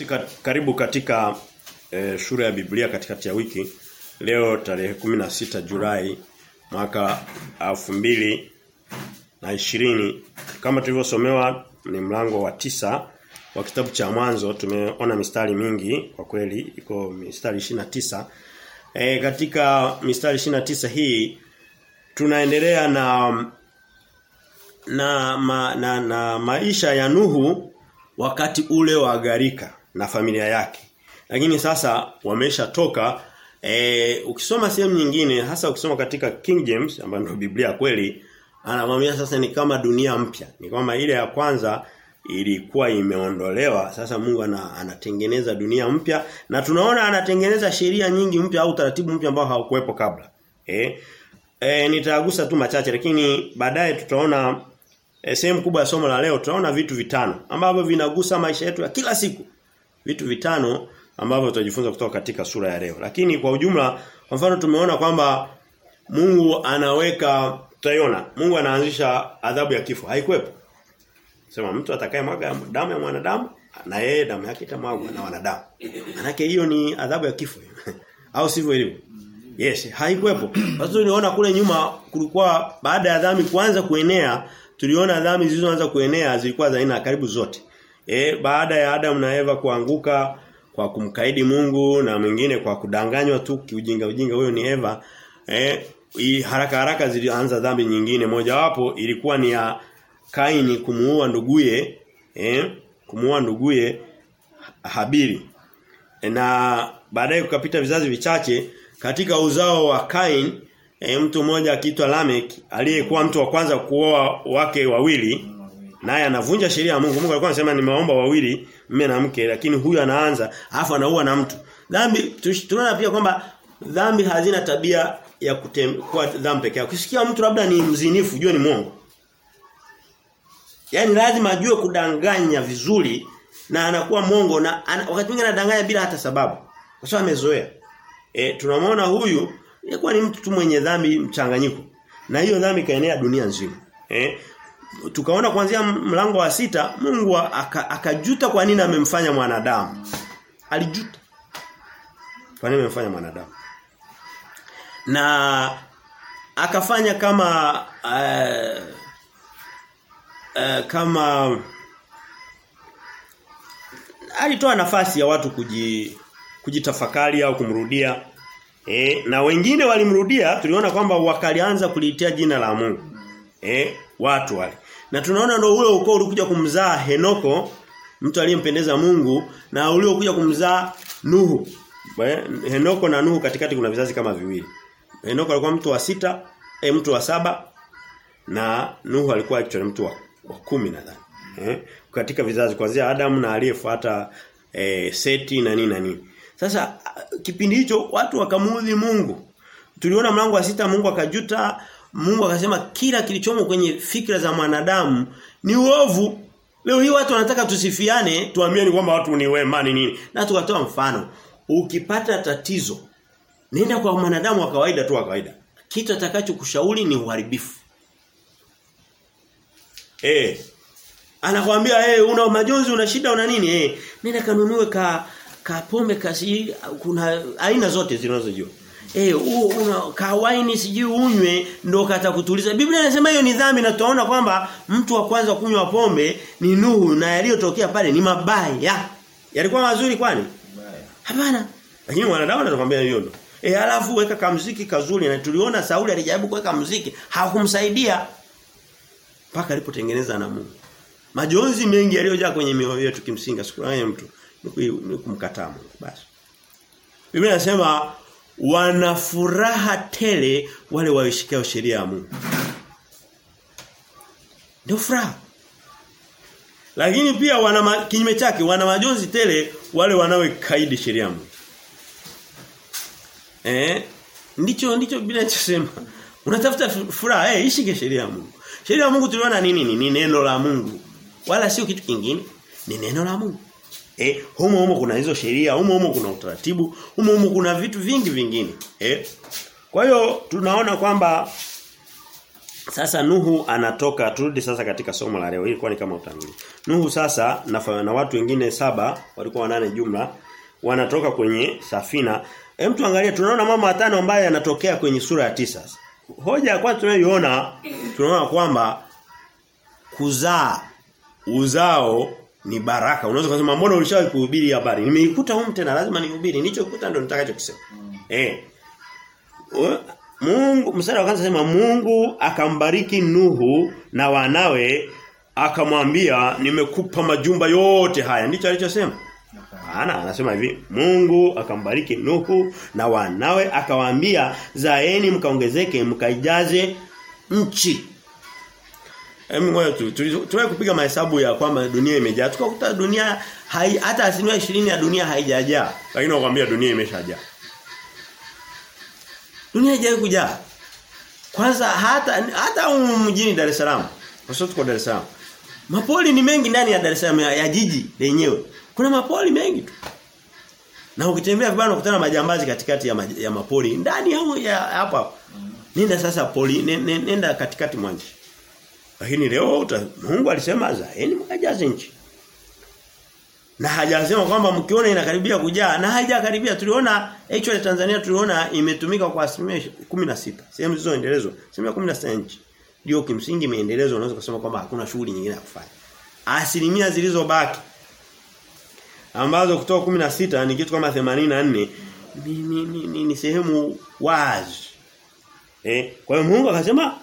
Sika, karibu katika e, shule ya Biblia katikati ya wiki. Leo tarehe 16 Julai mwaka mbili na ishirini. Kama tulivyosomewa ni mlango wa tisa wa kitabu cha mwanzo. Tumeona mistari mingi kwa kweli iko mistari 29 e, katika mistari 29 hii tunaendelea na na, ma, na na maisha ya Nuhu wakati ule wa gharika na familia yake. Lakini sasa wameshatoka e, ukisoma sehemu nyingine hasa ukisoma katika King James ambayo ndio Biblia kweli anamwambia sasa ni kama dunia mpya. Ni kama ile ya kwanza ilikuwa imeondolewa sasa Mungu ana, anatengeneza dunia mpya na tunaona anatengeneza sheria nyingi mpya au taratibu mpya ambao haukuwepo kabla. Eh e, nitagusa tu machache lakini baadaye tutaona e, sehemu kubwa ya somo la leo tutaona vitu vitano ambavyo vinagusa maisha yetu ya kila siku. Vitu vitano ambavyo tutajifunza kutoka katika sura ya leo. Lakini kwa ujumla kwa mfano tumeona kwamba Mungu anaweka tutaiona Mungu anaanzisha adhabu ya kifo. Haikuwepo. Sema mtu atakaye mwaga damu ya mwanadamu na yeye damu yake itamwagwa na wanadamu. Manake hiyo ni adhabu ya kifo. Au sivyo ilivyo? Yes, haikuwepo. Sasa tuliona kule nyuma kulikuwa baada ya dhambi kuanza kuenea, tuliona dhambi zilizoanza kuenea zilikuwa za aina karibu zote. E, baada ya Adam na Eva kuanguka kwa kumkaidi Mungu na mwingine kwa kudanganywa tu kiujinga ujinga huyo ni Eva. Eh, haraka haraka zilianza dhambi nyingine mojawapo ilikuwa ni ya Kaini kumuua nduguye eh kumuua nduguye Habili. E, na baadaye kukapita vizazi vichache katika uzao wa Kain e, mtu mmoja akiitwa Lamek aliyekuwa mtu wa kwanza kuoa wake wawili naye anavunja sheria ya Mungu. Mungu alikuwa anasema nimeomba wawili mume na mke lakini huyu anaanza afu anaua na mtu. Dhambi tunaona pia kwamba dhambi hazina tabia ya kuwa dhambi pekee. Ukisikia mtu labda ni mzinifu, jua ni mwongo. Yaani lazima ajue kudanganya vizuri na anakuwa mwongo na an, wakati mwingine anadanganya bila hata sababu. Kwa sababu amezoea. E, tunamwona huyu ilikuwa ni mtu tu mwenye dhambi mchanganyiko. Na hiyo dhambi kaenea dunia nzima. Eh? Tukaona kuanzia mlango wa sita Mungu akajuta aka kwa nini amemfanya mwanadamu. Alijuta. Kwa nini amemfanya mwanadamu? Na akafanya kama uh, uh, kama alitoa nafasi ya watu kuji kujitafakari au kumrudia. E, na wengine walimrudia tuliona kwamba wakalianza kuliitia jina la Mungu. E, watu wale. Na tunaona ndio ule ukoo ulikuja kumzaa Henoko, mtu aliyempendeza Mungu na uliokuja kumzaa Nuhu. Henoko na Nuhu katikati kuna vizazi kama viwili. Henoko alikuwa mtu wa sita, eh mtu wa saba na Nuhu alikuwa actually mtu wa, wa kumi nadhani. Eh? Katika vizazi kuanzia Adamu na aliyefuata eh, Seti na nini na nini. Sasa kipindi hicho watu wakamuudhi Mungu. Tuliona mlango wa sita Mungu akajuta, Mungu akasema kila kilichomo kwenye fikra za mwanadamu ni uovu. Leo hii watu wanataka tusifiane, tuambieni kwamba watu ni wema ni nini. Na tukatoa mfano. Ukipata tatizo, nenda kwa mwanadamu wa kawaida tu wa kawaida. Kitu atakachokushauri ni uharibifu. Eh. Anakuambia eh hey, una majonzi una shida una nini eh hey, nenda kanunue ka ka pombe kasi kuna aina zote zinazojua. Eh kawaini sijui unywe ndo katakutuliza. Biblia inasema hiyo ni dhambi na tunaona kwamba mtu wa kwanza kunywa pombe ni Nuhu na yaliyotokea pale ni mabaya. Yalikuwa mazuri kwani? Hapana. Lakini wanadamu wanakuambia hiyo ndo. Eh alafu weka kamziki kazuri na tuliona Sauli alijaribu kuweka muziki hakumsaidia mpaka alipotengeneza na Mungu. Majonzi mengi yaliyojaa kwenye mioyo yetu kimsinga sikuwa mtu ni kumkataa Mungu basi. Biblia inasema wana furaha tele wale waishikao sheria ya Mungu. Ndio furaha. Lakini pia wana kinyume chake wana majonzi tele wale wanaoikaidi sheria ya Mungu. Eh? Ndicho ndicho bila inasema. Unatafuta furaha, eh ishike sheria ya Mungu. Sheria ya Mungu tuliona nini? Ni neno la Mungu. Wala sio kitu kingine. Ni neno la Mungu. Eh, humo humo kuna hizo sheria, humo humo kuna utaratibu, humo humo kuna vitu vingi vingine. Eh? Kwa hiyo tunaona kwamba Sasa Nuhu anatoka turudi sasa katika somo la leo. Ilikuwa ni kama utangulizi. Nuhu sasa na, na watu wengine saba walikuwa wanane jumla wanatoka kwenye safina. Hem tuangalie tunaona mama watano ambaye anatokea kwenye sura ya tisa. Hoja ya kwanza tunayoiona tunaona kwamba kuzaa uzao ni baraka. Unaweza kusema mbona ulishawahi kuhubiri habari? Nimeikuta huko tena lazima nihubiri. Nilichokuta ndo nitakachokisema. Mm. Eh. Mungu mstari wa kwanza sema Mungu akambariki Nuhu na wanawe akamwambia nimekupa majumba yote haya. Ndicho alichosema. Ana anasema hivi Mungu akambariki Nuhu na wanawe akawaambia zaeni mkaongezeke mkaijaze nchi. Hebu ngoja tu tuwe kupiga mahesabu ya kwamba dunia imejaa. Tukakuta dunia hai, hata asilimia 20 ya dunia haijajaa. Lakini nakwambia dunia imeshajaa. Dunia haijawahi kujaa. Kwanza hata hata mjini Dar es Salaam. Kwa sababu tuko Dar es Salaam. Mapoli ni mengi ndani ya Dar es Salaam ya, ya jiji lenyewe. Kuna mapoli mengi tu. Na ukitembea vibaya unakutana majambazi katikati ya, maj, ya mapoli ndani ya hapa. Nenda sasa poli nenda katikati mwa nchi. Lakini leo uta, Mungu alisema zaeni mkajaze nchi. Na hajasema kwamba mkiona inakaribia kujaa na haijakaribia tuliona actually Tanzania tuliona imetumika kwa asilimia 16. Sehemu zilizoendelezwa, asilimia 16 nchi. Ndio kimsingi imeendelezwa unaweza kusema kwamba hakuna shughuli nyingine ya kufanya. Asilimia zilizobaki ambazo kutoka 16 ni kitu kama 84 ni ni, ni, ni, ni sehemu wazi. Eh, kwa hiyo Mungu akasema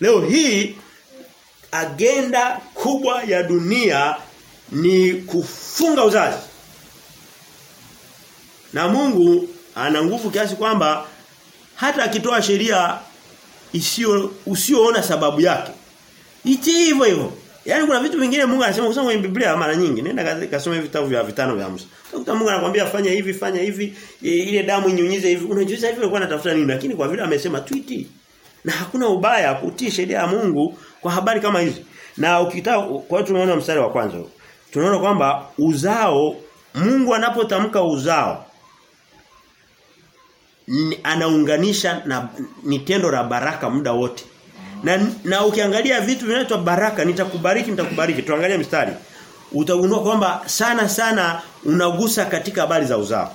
leo hii agenda kubwa ya dunia ni kufunga uzazi. Na Mungu ana nguvu kiasi kwamba hata akitoa sheria isiyo usioona sababu yake. Iti hivyo hivyo. Yaani kuna vitu vingine Mungu anasema kusoma kwenye Biblia mara nyingi. Nenda kasome vitabu vya vitano vya Musa. Utakuta Mungu anakuambia fanya hivi, fanya hivi, ile damu inyunyize hivi. Unajiuliza hivi ulikuwa unatafuta nini? Lakini kwa vile amesema twiti. Na hakuna ubaya kutii sheria ya Mungu kwa habari kama hizi. Na ukitaka kwa tumeona mstari wa kwanza. Tunaona kwamba uzao Mungu anapotamka uzao ni, anaunganisha na ni tendo la baraka muda wote. Na na ukiangalia vitu vinaitwa baraka nitakubariki nitakubariki. Tuangalie mstari. Utagundua kwamba sana sana unagusa katika habari za uzao.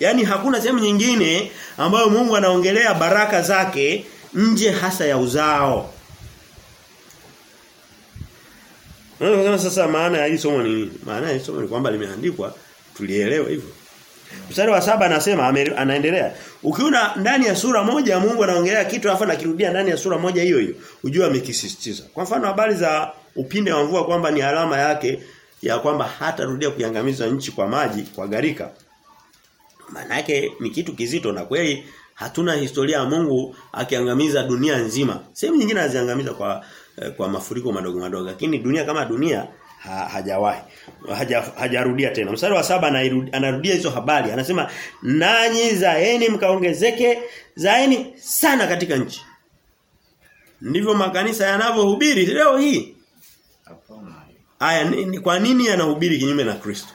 Yaani hakuna sehemu nyingine ambayo Mungu anaongelea baraka zake nje hasa ya uzao. Unaweza sasa maana ya hii somo ni nini? Maana ya somo ni kwamba limeandikwa tulielewa hivyo. Mstari wa saba anasema anaendelea. Ukiona ndani ya sura moja Mungu anaongelea kitu afa nakirudia ndani ya sura moja hiyo hiyo, ujue amekisisitiza. Kwa mfano habari za upinde wa mvua kwamba ni alama yake ya kwamba hatarudia kuiangamiza nchi kwa maji, kwa garika. Maana yake ni kitu kizito na kweli hatuna historia ya Mungu akiangamiza dunia nzima. Sehemu nyingine aziangamiza kwa kwa mafuriko madogo madogo. Lakini dunia kama dunia ha, hajawahi haja, hajarudia tena. Mstari wa saba anarudia hizo habari. Anasema nanyi zaeni mkaongezeke zaeni sana katika nchi. Ndivyo makanisa yanavyohubiri leo hii. Aya ni, kwa nini yanahubiri kinyume na Kristo?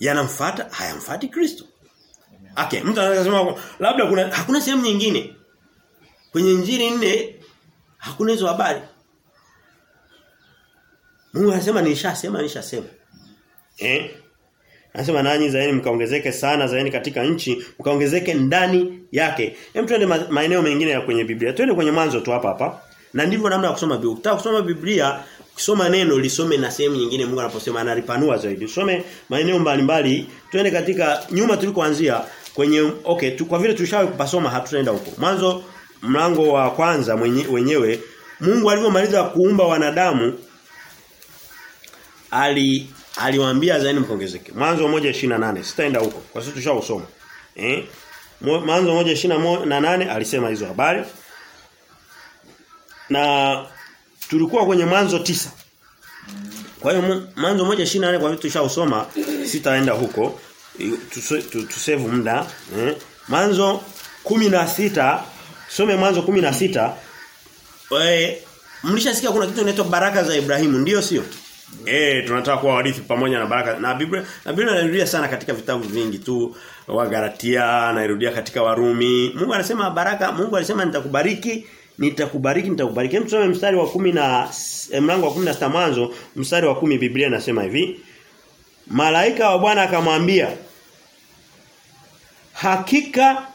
Yanamfuata hayamfuati Kristo. Okay, mtu anaweza kusema labda kuna hakuna sehemu nyingine kwenye injili nne hakuna hizo habari. Mungu anasema nilishasema nilishasema. Eh? Anasema nanyi zaeni mkaongezeke sana zaeni katika nchi, mkaongezeke ndani yake. Hem tuende maeneo mengine ya kwenye Biblia. Twende kwenye mwanzo tu hapa hapa. Na ndivyo namna ya kusoma Biblia. Ukitaka kusoma Biblia, kusoma neno lisome na sehemu nyingine Mungu anaposema analipanua zaidi. Usome maeneo mbalimbali. Twende katika nyuma tulikoanzia kwenye okay tu, kwa vile tulishawahi kupasoma hatutaenda huko. Mwanzo mlango wa kwanza mwenye, wenyewe Mungu alipomaliza kuumba wanadamu ali aliwaambia zaini mpongezeke. Mwanzo 1:28 sitaenda huko kwa sababu tushausoma. Eh? Mwanzo 1:28 alisema hizo habari. Na tulikuwa kwenye mwanzo tisa Kwa hiyo mwanzo 1:28 kwa vitu tushausoma sitaenda huko tusevu muda eh mwanzo 16 some mwanzo 16 Wewe mlishasikia kuna kitu kinaitwa baraka za Ibrahimu ndio sio Eh tunataka kuwa warithi pamoja na baraka. Na Biblia na Biblia inarudia sana katika vitabu vingi tu wa Galatia anairudia katika Warumi. Mungu anasema baraka, Mungu alisema nitakubariki, nitakubariki, nitakubariki. Hem tusome mstari wa kumi na eh, mlango wa 16 mwanzo, mstari wa kumi Biblia inasema hivi. Malaika wa Bwana akamwambia Hakika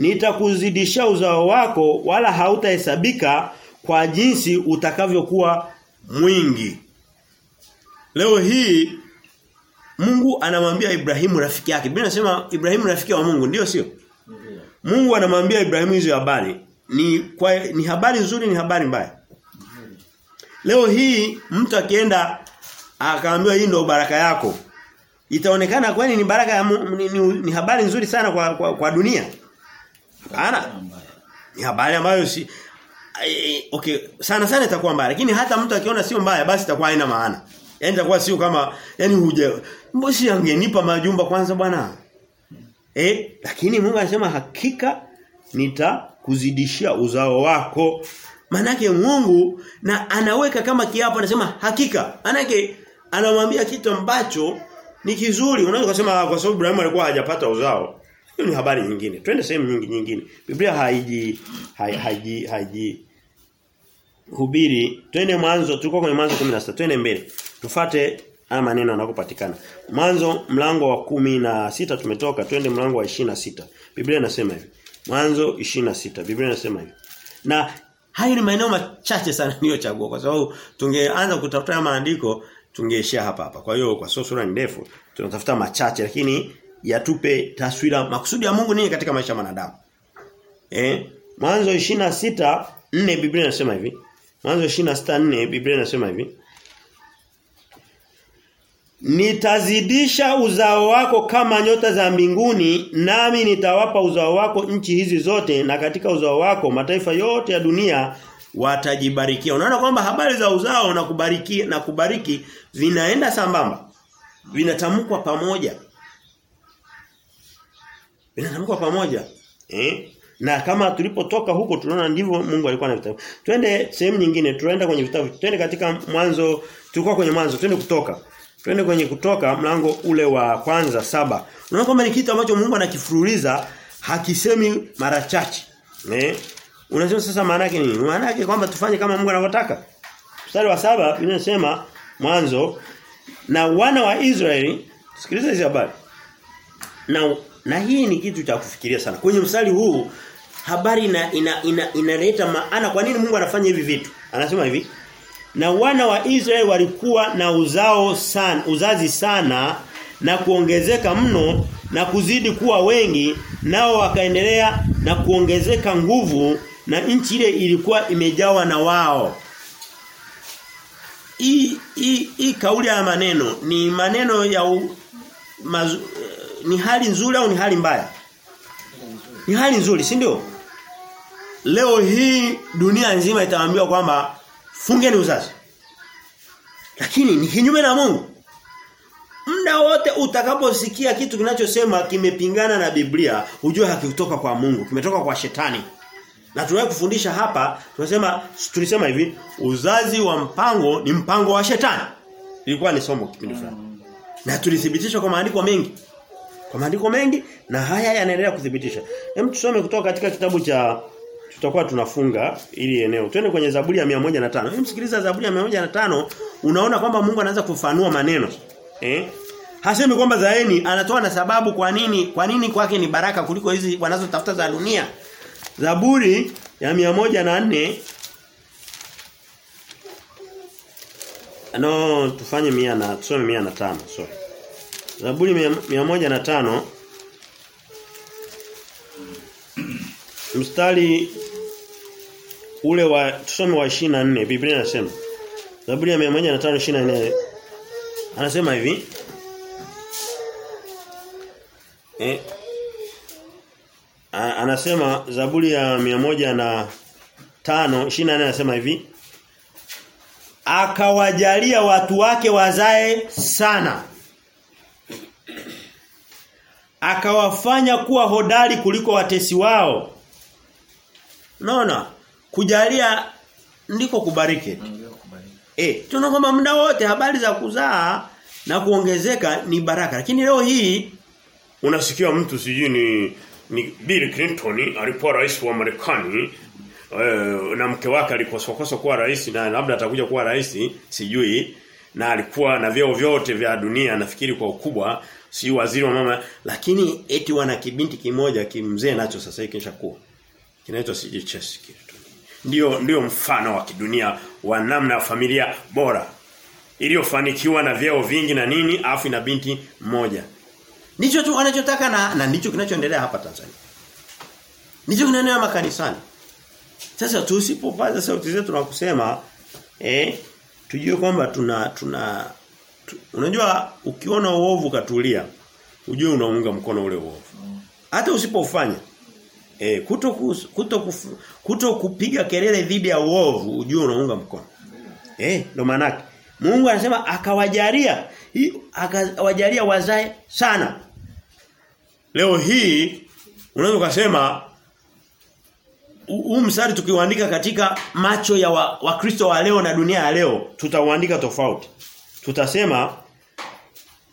nitakuzidisha uzao wako wala hautahesabika kwa jinsi utakavyokuwa mwingi. Leo hii Mungu anamwambia Ibrahimu rafiki yake. Biblia inasema Ibrahimu rafiki wa Mungu, ndio sio? Mungu anamwambia Ibrahimu hizo habari. Ni kwa, ni habari nzuri ni habari mbaya. Leo hii mtu akienda akaambiwa hii ndio baraka yako. Itaonekana kwani ni baraka ya ni, ni, ni habari nzuri sana kwa kwa, kwa dunia. Hapana. Ni habari ambayo si okay sana sana itakuwa mbaya lakini hata mtu akiona sio mbaya basi itakuwa haina maana. Yaani itakuwa sio kama yani huja mbosi angenipa majumba kwanza bwana. Eh lakini Mungu anasema hakika nitakuzidishia uzao wako. Manake Mungu na anaweka kama kiapo anasema hakika. Manake anamwambia kitu ambacho ni kizuri. Unaweza kusema kwa sababu Ibrahim alikuwa hajapata uzao. Hiyo ni habari nyingine. Twende sehemu nyingi nyingine. Biblia haiji haiji haiji, haiji hubiri. Twende mwanzo tulikuwa kwenye mwanzo 16. Twende mbele. Tufate haya maneno yanakopatikana. Mwanzo mlango wa kumi na sita tumetoka, twende mlango wa ishina sita Biblia inasema hivi. Mwanzo ishina sita Biblia inasema hivi. Na hayo ni maeneo machache sana niliyochagua kwa sababu tungeanza kutafuta maandiko tungeishia hapa hapa. Kwa hiyo kwa sababu sura ni ndefu tunatafuta machache lakini yatupe taswira makusudi ya Mungu nini katika maisha ya wanadamu. Eh? Mwanzo 26 4 Biblia inasema hivi. Mwanzo 26 4 Biblia inasema hivi. Nitazidisha uzao wako kama nyota za mbinguni nami nitawapa uzao wako nchi hizi zote na katika uzao wako mataifa yote ya dunia watajibarikia. Unaona kwamba habari za uzao na kubariki na kubariki vinaenda sambamba. Vinatamkwa pamoja. Vinatamkwa pamoja. Eh? Na kama tulipotoka huko tunaona ndivyo Mungu alikuwa anavitaka. Twende sehemu nyingine, tunaenda kwenye vitabu. Twende katika mwanzo, tulikuwa kwenye mwanzo, twende kutoka. Twende kwenye kutoka mlango ule wa kwanza saba. Unaona kwamba ni kitu ambacho Mungu anakifuruliza hakisemi mara chache. Eh? Unasema sasa maana yake nini? Maana yake kwamba tufanye kama Mungu anavyotaka. Mstari wa saba inasema mwanzo na wana wa Israeli sikiliza hizi habari. Na na hii ni kitu cha kufikiria sana. Kwenye mstari huu habari ina ina, ina inaleta maana kwa nini Mungu anafanya hivi vitu? Anasema hivi na wana wa Israeli walikuwa na uzao sana, uzazi sana na kuongezeka mno na kuzidi kuwa wengi nao wakaendelea na kuongezeka nguvu na nchi ile ilikuwa imejawa na wao. Hii hii kauli ya maneno ni maneno ya u, mazu, ni hali nzuri au ni hali mbaya? Ni hali nzuri, si ndio? Leo hii dunia nzima itaambiwa kwamba fungeni uzazi. Lakini ni kinyume na Mungu. Muda wote utakaposikia kitu kinachosema kimepingana na Biblia, ujue hakikutoka kwa Mungu, kimetoka kwa shetani. Na tunaye kufundisha hapa, tunasema tulisema hivi, uzazi wa mpango ni mpango wa shetani. Ilikuwa ni somo kipindi fulani. Na tulithibitisha kwa maandiko mengi. Kwa maandiko mengi na haya yanaendelea kuthibitisha. Hem tusome kutoka katika kitabu cha tutakuwa tunafunga ili eneo. Twende kwenye Zaburi ya 105. Hem sikiliza Zaburi ya 105 unaona kwamba Mungu anaanza kufanua maneno. Eh? Hasemi kwamba zaeni anatoa na sababu kwa nini kwa nini kwake ni baraka kuliko hizi wanazotafuta za dunia. Zaburi ya 104 No, tufanye 100 na tusome 105, sorry. Zaburi 105 mstari ule wa tusome wa 24 Biblia inasema Zaburi ya 105:24 anasema hivi. Eh anasema Zaburi ya 105 24 anasema hivi. Akawajalia watu wake wazae sana akawafanya kuwa hodari kuliko watesi wao Unaona? Kujalia ndiko kubariki. Eh, tunaona kwamba muda wote habari za kuzaa na kuongezeka ni baraka. Lakini leo hii unasikia mtu sijui ni ni Bill Clinton alikuwa rais wa Marekani eh, na mke wake alikosokoso kuwa rais na labda atakuja kuwa rais sijui na alikuwa na vyeo vyote vya dunia nafikiri kwa ukubwa si waziri wa mama lakini eti wana kibinti kimoja kimzee nacho sasa hiki kishakuwa. kinaitwa sijui chess ndio ndio mfano wa kidunia wa namna ya familia bora iliyofanikiwa na vyeo vingi na nini afu na binti mmoja Ndicho tu wanachotaka na, na ndicho kinachoendelea hapa Tanzania. Ndicho kinaendelea makanisani. Sasa tusipopaza sauti zetu na kusema eh tujue kwamba tuna tuna tu, unajua ukiona uovu katulia ujue unaunga mkono ule uovu. Hata usipofanya eh kuto kuto kuto kupiga kelele dhidi ya uovu ujue unaunga mkono. Eh ndo maana. Mungu anasema akawajalia akawajalia wazae sana. leo hii Unaweza kusema huu mstari tukiuandika katika macho ya Wakristo wa, wa leo na dunia ya leo tutauandika tofauti tutasema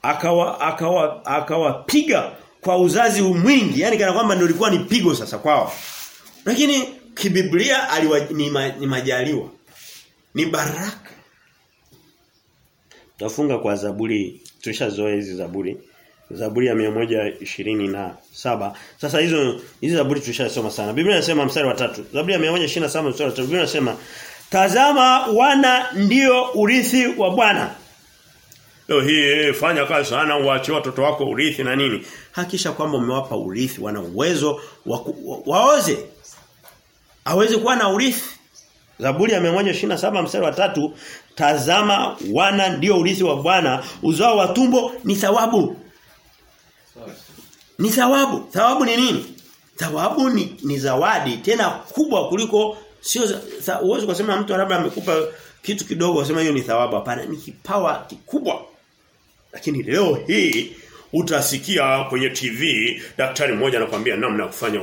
akawa akawa akawapiga kwa uzazi mwingi yani kana kwamba ndio ni pigo sasa kwao lakini kibiblia aliwa, ni, ma, ni majaliwa ni baraka Tafunga kwa Zaburi tulishazoea hizi Zaburi. Zaburi ya 127. Sasa hizo hizi Zaburi tulishasoma sana. Biblia inasema mstari wa tatu. Zaburi ya 127 mstari wa 3 Biblia inasema tazama wana ndio urithi wa Bwana. Leo hii fanya kazi sana uache watoto wako urithi na nini? hakisha kwamba umewapa urithi wana uwezo wa, wa, waoze. Aweze kuwa na urithi. Zaburi ya 127 mstari wa tatu tazama wana ndio urithi wa Bwana uzao wa tumbo ni thawabu. Ni thawabu. Thawabu ni nini? Thawabu ni, ni zawadi tena kubwa kuliko sio uwezo kusema mtu labda amekupa kitu kidogo usema hiyo ni thawabu. Hapana ni kipawa kikubwa lakini leo hii utasikia kwenye TV daktari mmoja anakuambia namna ya kufanya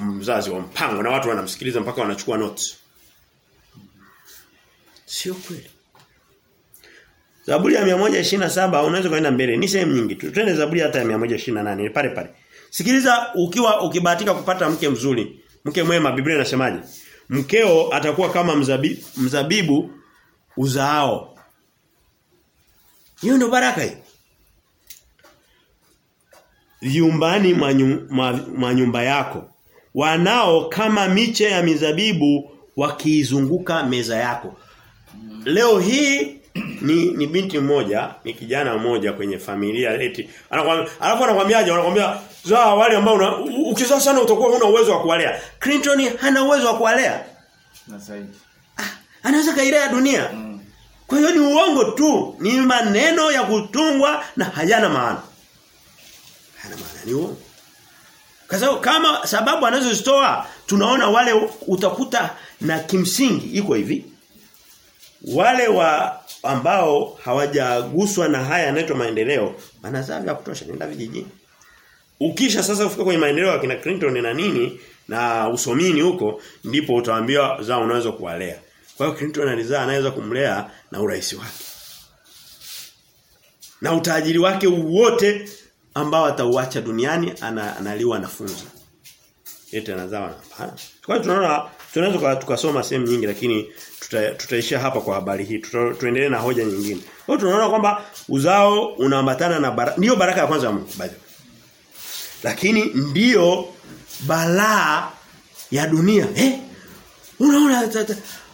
mzazi wa mpango na watu wanamsikiliza mpaka wanachukua notes. Sio kweli. Zaburi ya 127 unaweza kwenda mbele. Ni sehemu nyingi tu. Twende Zaburi hata ya 128 pale pale. Sikiliza ukiwa ukibahatika kupata mke mzuri, mke mwema Biblia inasemaje? Mkeo atakuwa kama mzabibu, mzabibu uzaao. Hiyo ndio baraka hii. Vyumbani mwa nyumba yako wanao kama miche ya mizabibu wakiizunguka meza yako. Leo hii ni ni binti mmoja, ni kijana mmoja kwenye familia eti alafu anakuambiaje? Anakuambia zaa wale ambao una ukizaa sana utakuwa huna uwezo wa kuwalea. Clinton hana uwezo wa kuwalea. Na zaidi. Ah, anaweza kailea dunia. Mm. Kwa hiyo ni uongo tu, ni maneno ya kutungwa na hayana maana. Hayana maana ni uongo. Kwa sababu kama sababu anazozitoa tunaona wale utakuta na kimsingi iko hivi. Wale wa ambao hawajaguswa na haya yanaitwa maendeleo wanazaa vya kutosha nenda vijijini. Ukisha sasa kufika kwenye maendeleo ya kina Clinton na nini na usomini huko ndipo utaambiwa zao unaweza kuwalea. Kwa hiyo Clinton alizaa anaweza kumlea na urahisi wake. Na utajiri wake wote ambao atauacha duniani ana, analiwa na funza. anazawa anazaa hapana. Kwa tunaona tunaweza tukasoma sehemu nyingi lakini tuta, tutaishia hapa kwa habari hii. Tuta, tuendelee na hoja nyingine. Kwa tunaona kwamba uzao unaambatana na baraka. Ndio baraka ya kwanza ya Mungu bado. Lakini ndiyo balaa ya dunia. Eh? Unaona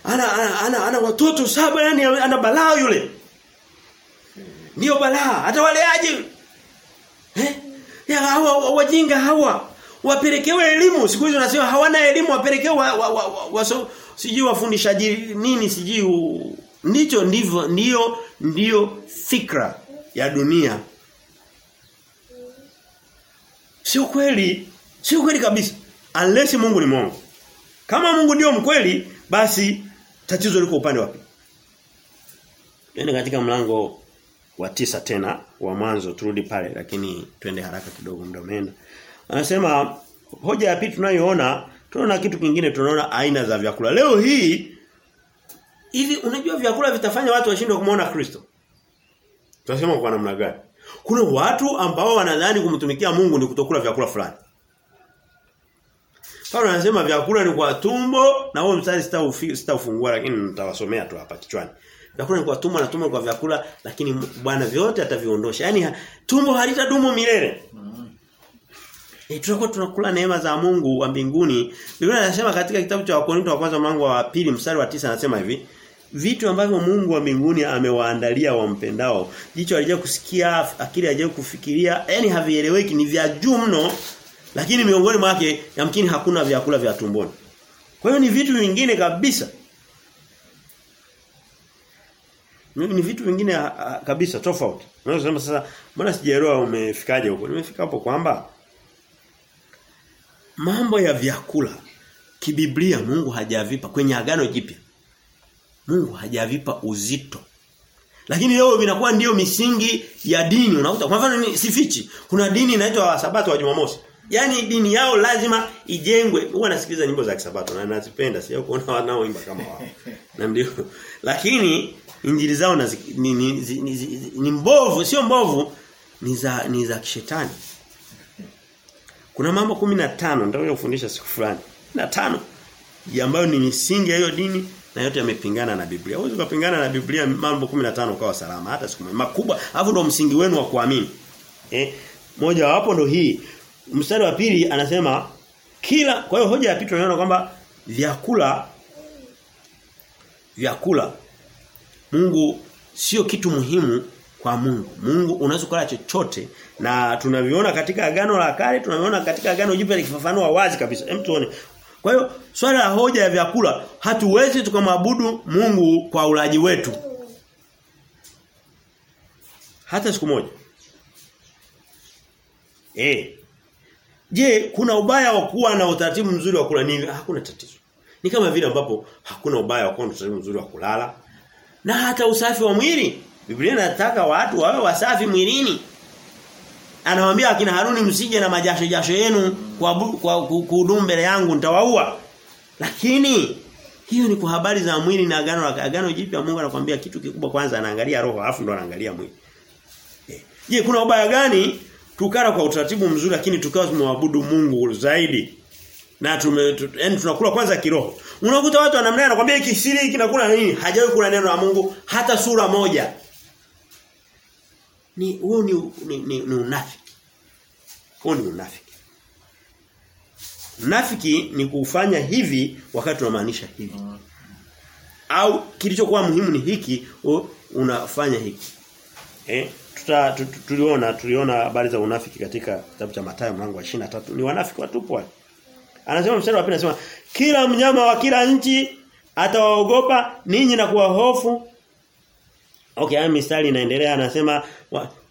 ana ana, ana, ana watoto saba yani ana balaa yule. Ndio balaa. Hata waleaje? Ya hawa wajinga hawa wapelekewe elimu. Siku hizo nasema hawana elimu wapelekewe wa, wa, wa, wa, wa so, sijui wafundishaji nini sijui ndicho ndivyo ndio ndio fikra ya dunia. Sio kweli. Sio kweli kabisa. Unless Mungu ni Mungu. Kama Mungu ndio mkweli basi tatizo liko upande wapi? Nenda katika mlango wa tisa tena wa mwanzo turudi pale lakini twende haraka kidogo muda umeenda. Anasema hoja ya pili tunayoona tunaona kitu kingine tunaona aina za vyakula. Leo hii Hivi unajua vyakula vitafanya watu washindwe kumuona Kristo? Tunasema kwa namna gani? Kuna watu ambao wanadhani kumtumikia Mungu ni kutokula vyakula fulani. Paulo anasema vyakula ni kwa tumbo na huo mstari sitaufungua lakini nitawasomea tu hapa kichwani. Vyakula ni kwa tumbo na tumbo kwa vyakula lakini Bwana vyote ataviondosha. Yaani tumbo halitadumu milele. Mm. E, tunakuwa tunakula neema za Mungu wa mbinguni. Biblia inasema katika kitabu cha Wakorintho wa kwanza mlango wa pili mstari wa tisa anasema hivi, vitu ambavyo Mungu wa mbinguni amewaandalia wampendao. Jicho halijawahi kusikia, akili haijawahi kufikiria, yani havieleweki ni vya juu mno, lakini miongoni mwake yamkini hakuna vyakula vya tumboni. Kwa hiyo ni vitu vingine kabisa. Ni vitu vingine kabisa tofauti. Unaweza sasa mbona sijaelewa umefikaje huko? Nimefika hapo kwamba mambo ya vyakula kibiblia Mungu hajavipa kwenye agano jipya. Mungu hajavipa uzito. Lakini leo vinakuwa ndiyo misingi ya dini unakuta. Kwa mfano sifichi, kuna dini inaitwa Sabato wa Jumamosi. Yaani dini yao lazima ijengwe. Huwa nasikiliza nyimbo za Kisabato na nazipenda, sio kuona wanaoimba kama wao. na ndio. Lakini injili zao na ni, ni, ni, ni, ni mbovu, sio mbovu, ni za ni za kishetani. Kuna mambo 15 ndio kufundisha siku fulani. Na tano ambayo ni misingi ya hiyo dini na yote yamepingana na Biblia. Huwezi kupingana na Biblia mambo 15 ukawa salama hata siku moja. Makubwa, hapo ndo msingi wenu wa kuamini. Eh? Moja wapo ndo hii. Mstari wa pili anasema kila kwa hiyo hoja ya pili tunaona kwamba vyakula vyakula Mungu sio kitu muhimu kwa Mungu. Mungu unaweza kula chochote na tunaviona katika agano la kale, tunaviona katika agano jipya likifafanua wazi kabisa. Hem tuone. Kwa hiyo swala la hoja ya vyakula hatuwezi tukamwabudu Mungu kwa ulaji wetu. Hata siku moja. Eh. Je, kuna ubaya wa kuwa na utaratibu mzuri wa kula nini? Hakuna tatizo. Ni kama vile ambapo hakuna ubaya wa kuwa na utaratibu mzuri wa kulala na hata usafi wa mwili. Biblia inataka watu wawe wasafi mwilini. Anawaambia akina Haruni msije na majasho jasho yenu kwa kwa kuhudumu mbele yangu nitawaua. Lakini hiyo ni kwa habari za mwili na agano la agano jipya Mungu anakuambia kitu kikubwa kwanza anaangalia roho alafu ndo anaangalia mwili. Je, eh. kuna ubaya gani tukara kwa utaratibu mzuri lakini tukawa tumwabudu Mungu zaidi? Na tume tu, yani tunakula kwanza kiroho. Unakuta watu wanamlea anakuambia hiki siri hiki nakula nini? Hajawahi kula neno la Mungu hata sura moja. Ni huo ni, ni, ni, ni unafiki. Huo ni unafiki. Unafiki ni kufanya hivi wakati unamaanisha hivi. Au kilichokuwa muhimu ni hiki unafanya hiki. Eh? Tuta tuliona tuliona habari za unafiki katika kitabu cha Mathayo mlango wa 23. Ni wanafiki watupu wale. Anasema mstari wa pili anasema kila mnyama wa kila nchi atawaogopa ninyi na kuwahofu. Okay, haya mistari inaendelea anasema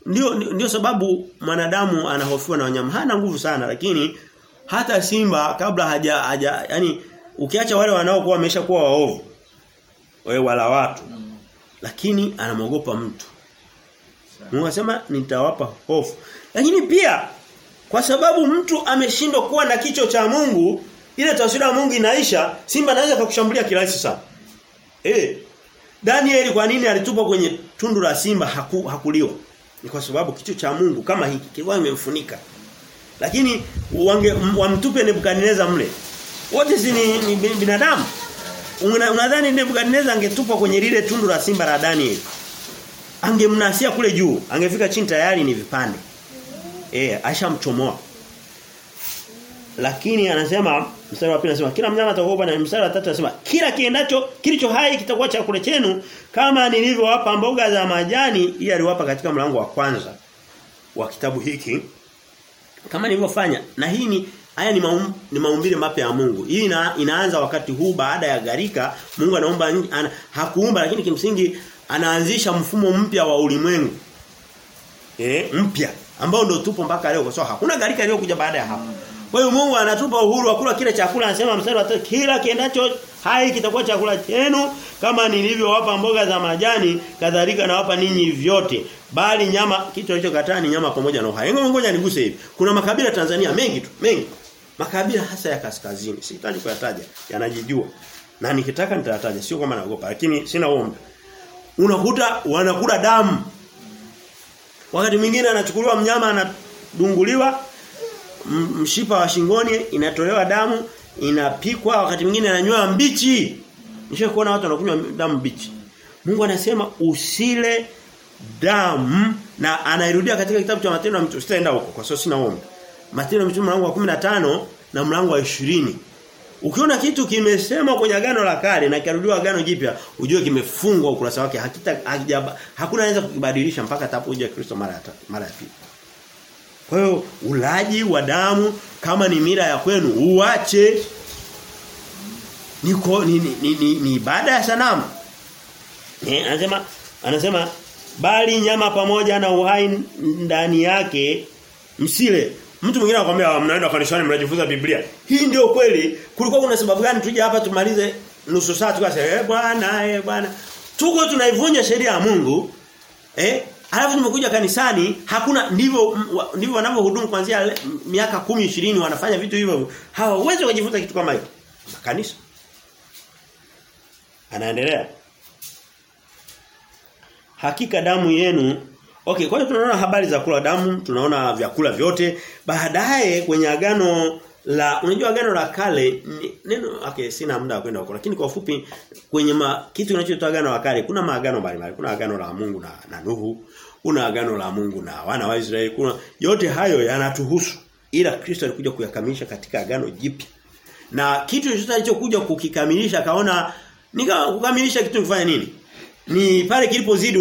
ndio ndio sababu mwanadamu anahofiwa na wanyama. Hana nguvu sana lakini hata simba kabla haja haja yani ukiacha wale wanaokuwa wameshakuwa waovu wewe wala watu lakini anamwogopa mtu. Mungu anasema nitawapa hofu. Lakini pia kwa sababu mtu ameshindwa kuwa na kicho cha Mungu, ile taswira ya Mungu inaisha, simba anaweza kukushambulia kirahisi sana. Eh. Danieli kwa nini alitupwa kwenye tundu la simba haku, hakuliwa? Ni kwa sababu kitu cha Mungu kama hiki kilikuwa kimemfunika. Lakini wange wamtupe Nebukadneza mle. Wote si ni, ni binadamu. Unadhani una Nebukadneza angetupwa kwenye lile tundu la simba la Danieli? Angemnasia kule juu, angefika chini tayari ni vipande. Eh, ashamchomoa. Lakini anasema mstari wa pili anasema kila mnyama atakuwa na mstari wa tatu anasema kila kiendacho kilicho hai kitakuwa chakula chenu kama nilivyowapa mboga za majani ili aliwapa katika mlango wa kwanza wa kitabu hiki kama nilivyofanya na hii ni haya ni, maum, ni maumbile mapya ya Mungu. Hii ina, inaanza wakati huu baada ya garika Mungu anaomba ana, hakuumba lakini kimsingi anaanzisha mfumo mpya wa ulimwengu. Eh, mpya ambao ndio tupo mpaka leo kwa sababu hakuna gharika iliyokuja baada ya hapo. Kwa hiyo Mungu anatupa uhuru wa kula kile chakula anasema mstari wa kila kiendacho hai kitakuwa chakula chenu kama nilivyowapa mboga za majani kadhalika nawapa ninyi vyote bali nyama kitu alichokataa ni nyama pamoja na uhai. Ngoja niguse hivi. Kuna makabila Tanzania mengi tu, mengi. Makabila hasa ya kaskazini. Sihitaji kuyataja, yanajijua. Na nikitaka nitataja sio kama naogopa lakini sina huo. Unakuta wanakula damu. Wakati mwingine anachukuliwa mnyama anadunguliwa mshipa wa shingoni inatolewa damu inapikwa wakati mwingine ananywa mbichi. Nishakuona kuona watu wanakunywa damu mbichi. Mungu anasema usile damu na anairudia katika kitabu cha Matendo ya Mitume sitaenda huko kwa sababu sina muda. Matendo ya Mitume mlango wa 15 na mlango wa 20. Ukiona kitu kimesema kwenye agano la kale na kirudiwa agano jipya, ujue kimefungwa ukurasa wake hakita hakijaba, hakuna anaweza kukibadilisha mpaka atakapokuja Kristo mara ya mara ya pili. Kwa hiyo ulaji wa damu kama ni mira ya kwenu uache niko ni, ni, ni, ni, ni ibada ya sanamu. Eh, anasema anasema bali nyama pamoja na uhai ndani yake msile. Mtu mwingine anakuambia mnaenda kanisani mnajifunza Biblia. Hii ndio kweli. Kulikuwa kuna sababu gani tuje hapa tumalize nusu saa tukasema eh bwana eh bwana. Tuko tunaivunja sheria ya Mungu. Eh? Alafu nimekuja kanisani hakuna ndivyo ndivyo wanavyohudumu kuanzia miaka 10 20 wanafanya vitu hivyo. Hawawezi kujifunza kitu kama hicho. Kanisa. Anaendelea. Hakika damu yenu Okay, kwa hiyo tunaona habari za kula damu, tunaona vyakula vyote. Baadaye kwenye agano la unajua agano la kale neno okay sina muda wa kwenda huko lakini kwa ufupi kwenye ma, kitu kinachoitwa agano la kale kuna maagano mbalimbali. Kuna agano la Mungu na, na Nuhu, kuna agano la Mungu na wana wa Israeli, kuna yote hayo yanatuhusu. Ila Kristo alikuja kuyakamilisha katika agano jipya. Na kitu chochote alichokuja kukikamilisha akaona nika kukamilisha kitu kufanya nini? Ni pale kilipozidi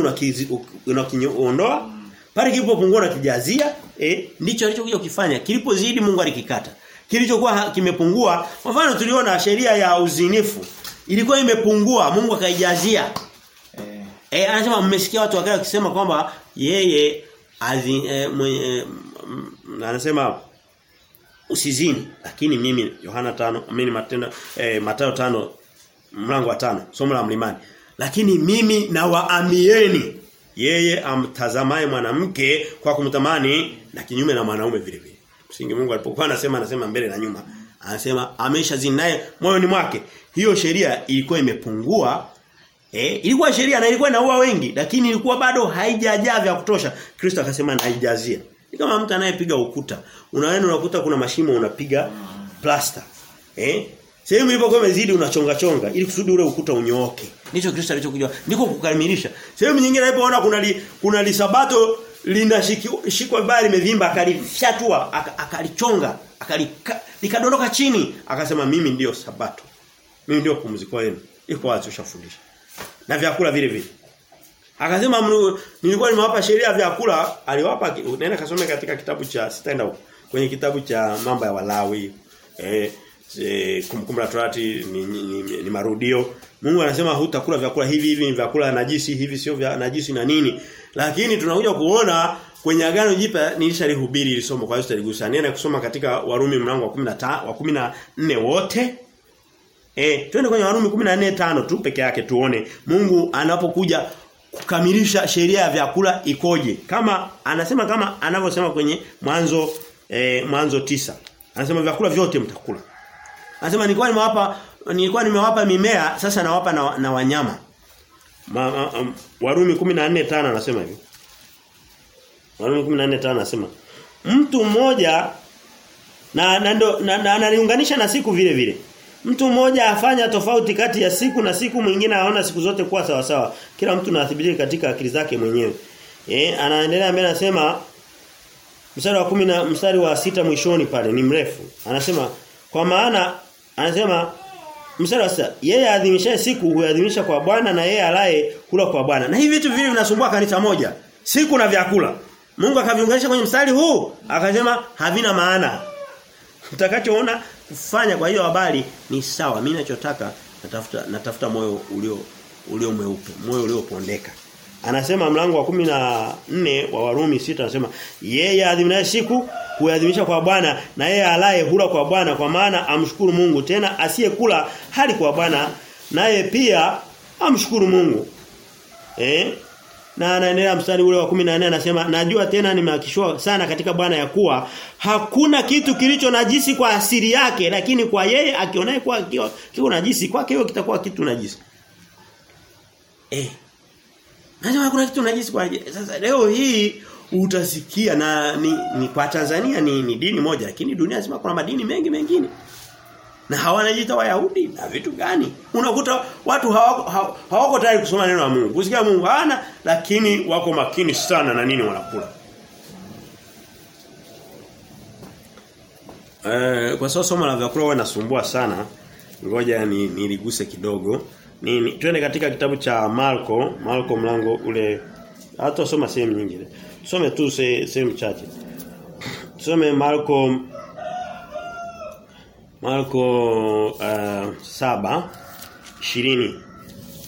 unakiondoa, pale kilipopungua unakijazia, eh ndicho alichokuja kukifanya. Kilipozidi Mungu alikikata. Kilichokuwa kimepungua, kwa mfano tuliona sheria ya uzinifu ilikuwa imepungua, Mungu akaijazia. Eh, eh anasema mmesikia watu wakae wakisema kwamba yeye azi, eh, mwenye, m, anasema usizini. Lakini mimi Yohana 5 mimi matendo e, Mathayo 5 mlango wa tano somo la mlimani. Lakini mimi na waamieni yeye amtazamaye mwanamke kwa kumtamani na kinyume na mwanaume vile vile. Msingi Mungu alipokuwa anasema anasema mbele na nyuma. Anasema ameshazini naye moyoni mwake. Hiyo sheria ilikuwa imepungua Eh, ilikuwa sheria na ilikuwa inaua wengi lakini ilikuwa bado haijajaa vya kutosha. Kristo akasema naijazia. Ni kama mtu anayepiga ukuta. Unaenda unakuta kuna mashimo unapiga plaster. Eh? Sehemu ilipokuwa imezidi unachonga chonga ili kusudi ule ukuta unyooke. Ndicho Kristo alichokuja. Ndiko kukamilisha. Sehemu nyingine alipoona kuna li, kuna lisabato linashikwa vibaya limevimba akalifyatua akalichonga akalikadondoka chini akasema mimi ndiyo sabato. Mimi ndio pumziko lenu. Iko wazi ushafundisha. Na vyakula vile vile. Akasema nilikuwa nimewapa sheria vyakula, aliwapa nenda kasome katika kitabu cha sitaenda huko. Kwenye kitabu cha mambo ya Walawi, eh e, kumbukumbu Torati ni, ni, ni, ni marudio. Mungu anasema hutakula vyakula hivi hivi ni vyakula najisi hivi sio vya najisi na nini. Lakini tunakuja kuona kwenye agano jipya nilishalihubiri ilisomo kwa hiyo tutaligusa. Nenda kusoma katika Warumi mlango wa 15 wa 14 wote. Eh, twende kwenye Warumi 14:5 tu peke yake tuone Mungu anapokuja kukamilisha sheria ya vyakula ikoje. Kama anasema kama anavyosema kwenye mwanzo eh, mwanzo tisa Anasema vyakula vyote mtakula. Anasema nilikuwa nimewapa nilikuwa nimewapa mimea sasa nawapa na, na wanyama. Ma, ma, um, Warumi 14:5 anasema hivi. Warumi 14:5 anasema mtu mmoja na na ndo na, na, na, na siku vile vile. Mtu mmoja afanya tofauti kati ya siku na siku mwingine aona siku zote kuwa sawa sawa. Kila mtu anathibitika katika akili zake mwenyewe. Eh anaendelea mbele anasema mstari wa kumi na mstari wa sita mwishoni pale ni mrefu. Anasema kwa maana anasema mstari wa sita yeye adhimisha siku huadhimisha kwa Bwana na yeye alaye kula kwa Bwana. Na hivi vitu vile vinasumbua kanisa moja. Siku na vyakula. Mungu akaviunganisha kwenye mstari huu akasema havina maana. Utakachoona kufanya kwa hiyo habari ni sawa. Mimi ninachotaka natafuta natafuta moyo ulio ulio mweupe, moyo uliopondeka. Anasema mlango wa kumi na nne wa Warumi sita anasema yeye adhimisha siku kuadhimisha kwa Bwana na yeye alaye hula kwa Bwana kwa maana amshukuru Mungu tena asiyekula hali kwa Bwana naye pia amshukuru Mungu. Eh? Na anaendelea mstari ule wa 14 anasema najua tena nimehakishwa sana katika Bwana ya kuwa hakuna kitu kilicho najisi kwa asili yake lakini kwa yeye akionaye kwa kiko najisi kwake hiyo kitakuwa kitu najisi. Eh. Najua kuna kitu najisi kwa sasa leo hii utasikia na ni, ni kwa Tanzania ni, ni dini moja lakini dunia zima kuna madini mengi mengine. Na hawanajiita Wayahudi na vitu gani? Unakuta watu hawako hawako, tayari kusoma neno la Mungu. Kusikia Mungu hana lakini wako makini sana na nini wanakula. Eh kwa sababu somo la vyakula huwa nasumbua sana. Ngoja ni niliguse kidogo. Ni, ni twende katika kitabu cha Marko, Marko mlango ule hata soma sehemu nyingine. Tusome tu sehemu chache. Tusome Marko Marko uh, saba ishirini.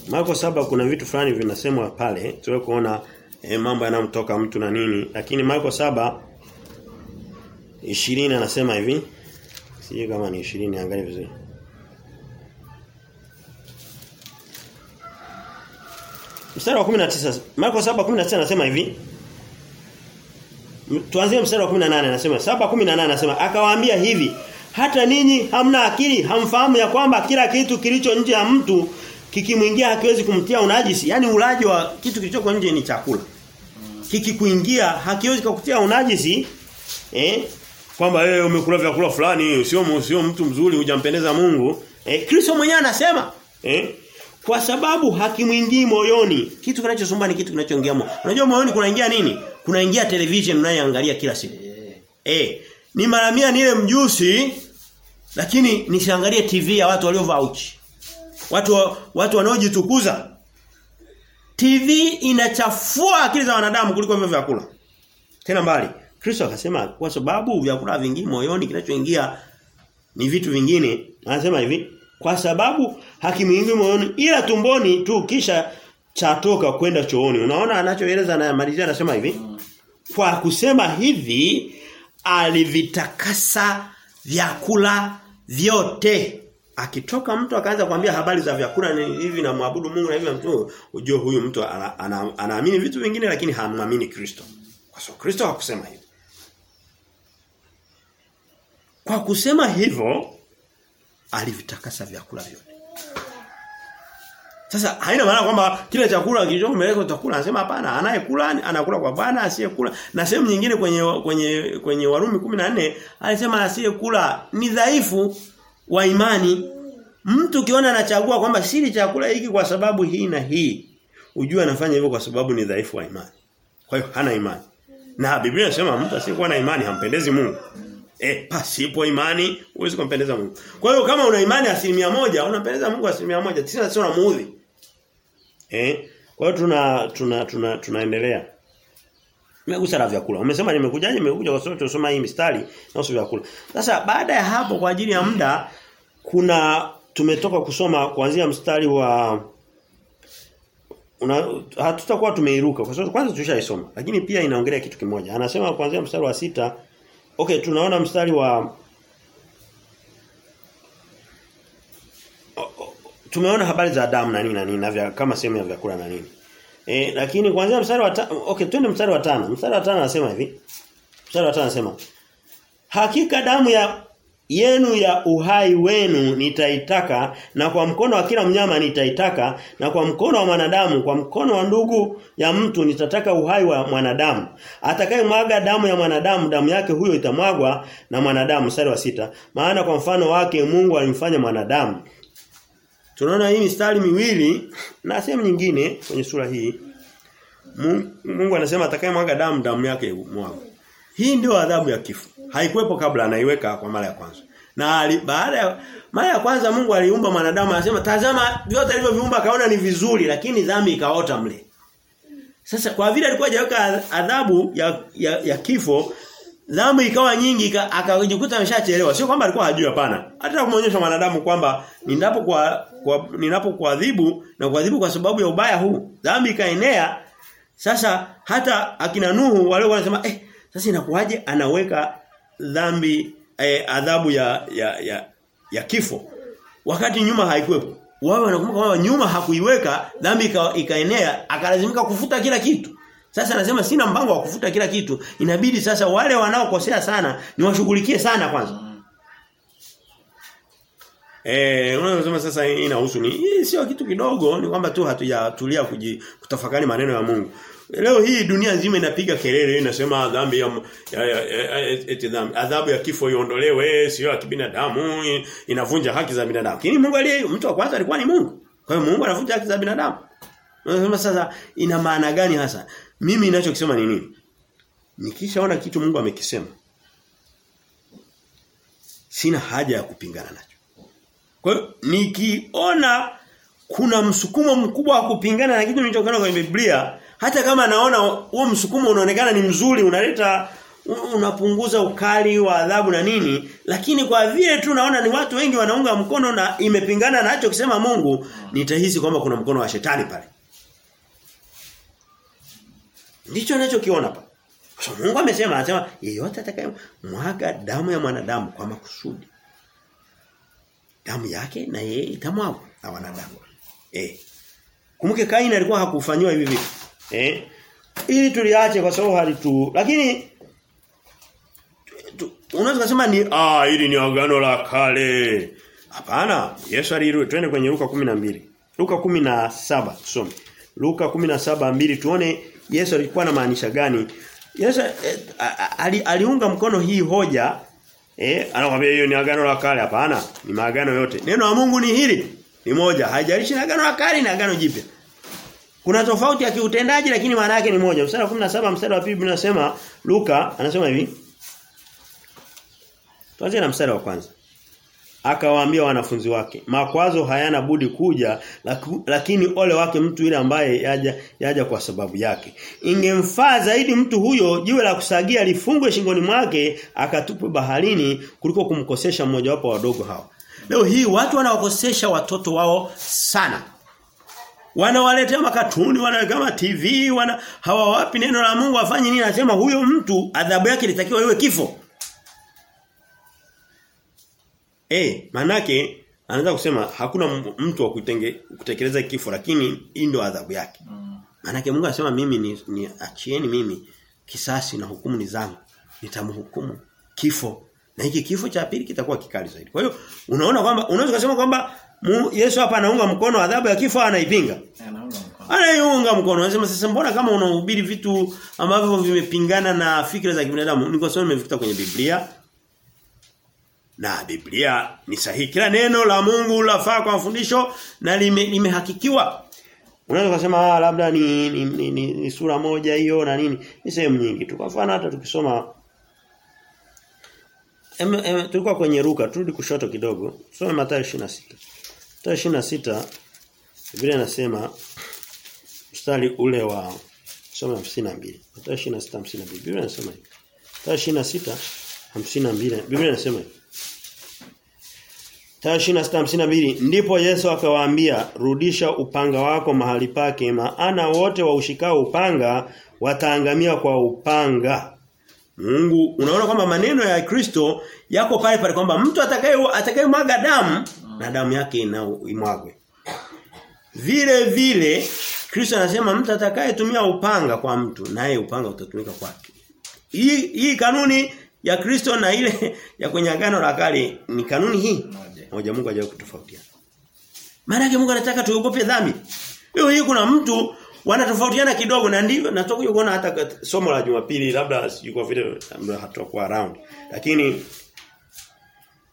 Marko saba kuna vitu fulani vinasemwa pale. Tuwe kuona eh, mambo yanamtoka mtu na nini. Lakini Marko saba ishirini anasema hivi. Sijui kama ni ishirini angalia vizuri. Mstari wa 19 Marko 7:19 anasema hivi. Tuanzie mstari wa 18 anasema 7:18 anasema akawaambia hivi hata ninyi hamna akili hamfahamu ya kwamba kila kitu kilicho nje ya mtu kikimwingia hakiwezi kumtia unajisi. Yani ulaji wa kitu kilichoko nje ni chakula. Kikikuingia hakiwezi kukutia unajisi eh? Kwamba wewe umekula vyakula fulani sio sio mtu mzuri hujampendeza Mungu. Eh Kristo mwenyewe anasema eh? Kwa sababu hakimwingii moyoni. Kitu kinachosumbua ni kitu kinachoingia moyoni unajua moyoni kunaingia nini? Kunaingia television unayoangalia kila siku. Eh ni mara mia nile mjusi lakini nisiangalie TV ya watu waliovaa uchi. Watu watu wanaojitukuza. TV inachafua akili za wanadamu kuliko hivyo vyakula. Tena mbali. Kristo akasema kwa sababu vyakula vingi moyoni kinachoingia ni vitu vingine. Anasema hivi, kwa sababu hakimuingi moyoni ila tumboni tu kisha chatoka kwenda chooni. Unaona anachoeleza na Maria anasema hivi. Kwa kusema hivi alivitakasa vyakula vyote. Akitoka mtu akaanza kuambia habari za vyakula ni hivi na muabudu Mungu na hivi na mtu ujue huyu mtu anaamini ana, ana, ana vitu vingine lakini hamwamini Kristo. Kwa sababu Kristo hakusema hivyo. Kwa kusema hivyo alivitakasa vyakula vyote. Sasa haina maana kwamba kile chakula kilichomelekwa utakula anasema hapana anayekula anakula kwa Bwana asiyekula na sehemu nyingine kwenye kwenye kwenye Warumi 14 alisema asiyekula ni dhaifu wa imani mtu ukiona anachagua kwamba sili chakula hiki kwa sababu hii na hii ujue anafanya hivyo kwa sababu ni dhaifu wa imani kwa hiyo hana imani na Biblia inasema mtu asiyekuwa na imani hampendezi Mungu Eh, pasipo imani huwezi kumpendeza Mungu. Kwa hiyo kama una imani asilimia moja unampendeza Mungu asilimia moja tisa sio unamuudhi. Eh? Kwa hiyo tuna tuna tuna tunaendelea. Nimegusa la vyakula. Umesema nimekujaje? Nimekuja kwa sababu tunasoma hii mistari na uso vyakula. Sasa baada ya hapo kwa ajili ya muda kuna tumetoka kusoma kuanzia mstari wa una hatutakuwa tumeiruka kwa sababu kwanza tulishaisoma lakini pia inaongelea kitu kimoja. Anasema kuanzia mstari wa sita Okay, tunaona mstari wa tumeona habari za Adamu na nini na nini na vya, kama sehemu ya vyakula na nini. E, lakini kuanzia mstari wa okay twende mstari wa tano Mstari wa tano anasema hivi. Mstari wa tano anasema Hakika damu ya yenu ya uhai wenu nitaitaka na kwa mkono wa kila mnyama nitaitaka na kwa mkono wa mwanadamu kwa mkono wa ndugu ya mtu nitataka uhai wa mwanadamu atakaye mwaga damu ya mwanadamu damu yake huyo itamwagwa na mwanadamu sura wa sita maana kwa mfano wake Mungu alimfanya mwanadamu tunaona hii mistari miwili na sehemu nyingine kwenye sura hii Mungu, anasema atakaye mwaga damu damu yake mwaga. hii ndio adhabu ya kifo. Haikuwepo kabla anaiweka kwa mara ya kwanza. Na baada ya mara ya kwanza Mungu aliumba mwanadamu anasema tazama vyote alivyoviumba kaona ni vizuri lakini dhambi ikaota mle. Sasa kwa vile alikuwa hajaweka adhabu ya, ya, ya kifo dhambi ikawa nyingi akajikuta ameshachelewa. Sio kwamba alikuwa hajui hapana. Hata kumuonyesha mwanadamu kwamba ninapo kwa, kwa ninapo kuadhibu na kuadhibu kwa sababu ya ubaya huu, dhambi ikaenea. Sasa hata akina Nuhu wale wanasema eh sasa inakuwaje anaweka dhambi eh, adhabu ya, ya ya ya kifo wakati nyuma haikuwepo. wao wanakumbuka kwamba nyuma hakuiweka dhambi ika, ikaenea akalazimika kufuta kila kitu. Sasa anasema sina mpango wa kufuta kila kitu. Inabidi sasa wale wanaokosea sana niwashughulikie sana kwanza. Eh, unasema sasa inahusu ni sio kitu kidogo, ni kwamba tu hatujatulia kutafakari maneno ya Mungu. Leo hii dunia nzima inapiga kelele inasema dhambi ya, ya, ya, ya eti dhambi adhabu ya kifo iondolewe sio ya kibinadamu inavunja haki za binadamu. Lakini Mungu aliye mtu wa kwanza alikuwa ni Mungu. Kwa hiyo Mungu anavunja haki za binadamu. Unasema sasa ina maana gani hasa? Mimi ninachokisema ni nini? Nikishaona kitu Mungu amekisema. Sina haja ya kupingana nacho. Kwa hiyo nikiona kuna msukumo mkubwa wa kupingana na kitu nilichokiona kwenye Biblia, hata kama naona huo msukumo unaonekana ni mzuri, unaleta unapunguza ukali wa adhabu na nini, lakini kwa vile tu naona ni watu wengi wanaunga mkono na imepingana na kisema Mungu, nitahisi kwamba kuna mkono wa shetani pale. Ndicho anachokiona hapa. Kwa sababu Mungu amesema anasema yeyote atakaye mwaga damu ya mwanadamu kwa makusudi damu yake na yeye itamwagwa na wanadamu. Eh. Kumbuke Kaini alikuwa hakufanywa hivi vitu. Eh. Ili tuliache kwa sababu halitu lakini unaweza kusema ni ah hili ni agano la kale. Hapana, Yesu alirudi twende kwenye Luka 12. Luka 17 tusome. Luka 17:2 tuone Yesu alikuwa na maanisha gani. Yesu eh, ali, aliunga mkono hii hoja Eh, anakuambia hiyo ni agano la kale hapana, ni maagano yote. Neno la Mungu ni hili. Ni moja, haijalishi na agano la kale na agano jipya. Kuna tofauti ya kiutendaji lakini maana yake ni moja. Wa 17 mstari wa 2 unasema Luka anasema hivi. Tuanze na mstari wa kwanza. Akawaambia wanafunzi wake, makwazo hayana budi kuja lakini ole wake mtu yule ambaye yaja yaja kwa sababu yake. Ingemfaa zaidi mtu huyo jiwe la kusagia lifungwe shingoni mwake akatupwe baharini kuliko kumkosesha mmoja wapo wadogo hao. Leo hii watu wanawakosesha watoto wao sana. Wanawaletea makatuni, wanaweka kama TV, wana hawawapi neno la Mungu afanye nini? Anasema huyo mtu adhabu yake litakiwa iwe kifo. Eh, manake anaweza kusema hakuna mtu wa kutenge, kutekeleza kifo lakini hii ndio adhabu yake. Mm. Manake Mungu anasema mimi ni, ni achieni mimi kisasi na hukumu ni zangu. Nitamhukumu kifo. Na hiki kifo cha pili kitakuwa kikali zaidi. Kwa hiyo unaona kwamba unaweza kusema kwamba Yesu hapa anaunga mkono adhabu ya kifo anaipinga. Anaunga mkono. Anaiunga mkono. Anasema sasa mbona kama unahubiri vitu ambavyo vimepingana na fikra za kibinadamu? Ni kwa sababu nimevikuta kwenye Biblia na Biblia ni sahihi. Kila neno la Mungu lafaa kwa mafundisho na limehakikiwa. Lime Unaweza kusema ah, labda ni ni, ni, ni ni sura moja hiyo na nini? Ni sehemu nyingi tu. Kwa mfano hata tukisoma em, em, tulikuwa kwenye ruka, turudi kushoto kidogo. Tusome Mathayo 26. Mathayo 26 Biblia inasema mstari ule wa soma 52. Mathayo 26:52. Biblia inasema hivi. Mathayo 26:52. Biblia inasema hivi. Mathayo 26:52 ndipo Yesu akawaambia rudisha upanga wako mahali pake maana wote waushikao upanga wataangamia kwa upanga. Mungu unaona kwamba maneno ya Kristo yako pale pale kwamba mtu atakaye atakayemwaga damu na damu yake imwagwe. Vile vile Kristo anasema mtu atakayetumia upanga kwa mtu naye upanga utatumika kwake. Hii hii kanuni ya Kristo na ile ya kwenye agano la kale ni kanuni hii Moja Mungu hajawahi kutofautiana. Maana yake Mungu anataka tuogope dhambi. Leo hii kuna mtu wanatofautiana kidogo na ndivyo natoka kuona hata somo la Jumapili labda sijui vile labda hatakuwa around. Lakini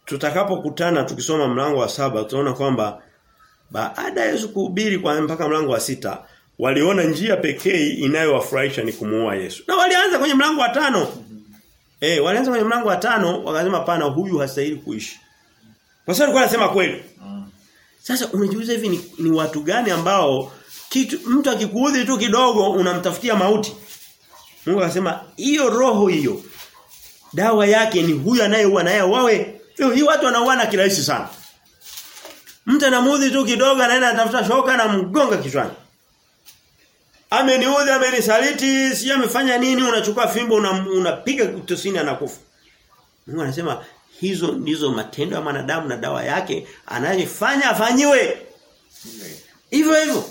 tutakapokutana tukisoma mlango wa saba tutaona kwamba baada ya Yesu kuhubiri kwa mpaka mlango wa sita waliona njia pekee inayowafurahisha ni kumuua Yesu. Na walianza kwenye mlango wa tano. Mm -hmm. Eh, walianza kwenye mlango wa tano wakasema pana huyu hastahili kuishi. Kwa sababu alikuwa anasema kweli. Mm. Sasa unajiuliza hivi ni, ni watu gani ambao kitu mtu akikuudhi tu kidogo unamtafutia mauti. Mungu akasema hiyo roho hiyo dawa yake ni huyu anayeua naye wawe. Hii watu wanauana kirahisi sana. Mtu anamuudhi tu kidogo anaenda anatafuta shoka na mgonga kichwani. Ameniudhi, amenisaliti, si amefanya nini unachukua fimbo una- unapiga utosini anakufa. Mungu anasema hizo ndizo matendo ya mwanadamu na dawa yake anayefanya afanyiwe. Hivyo hivyo.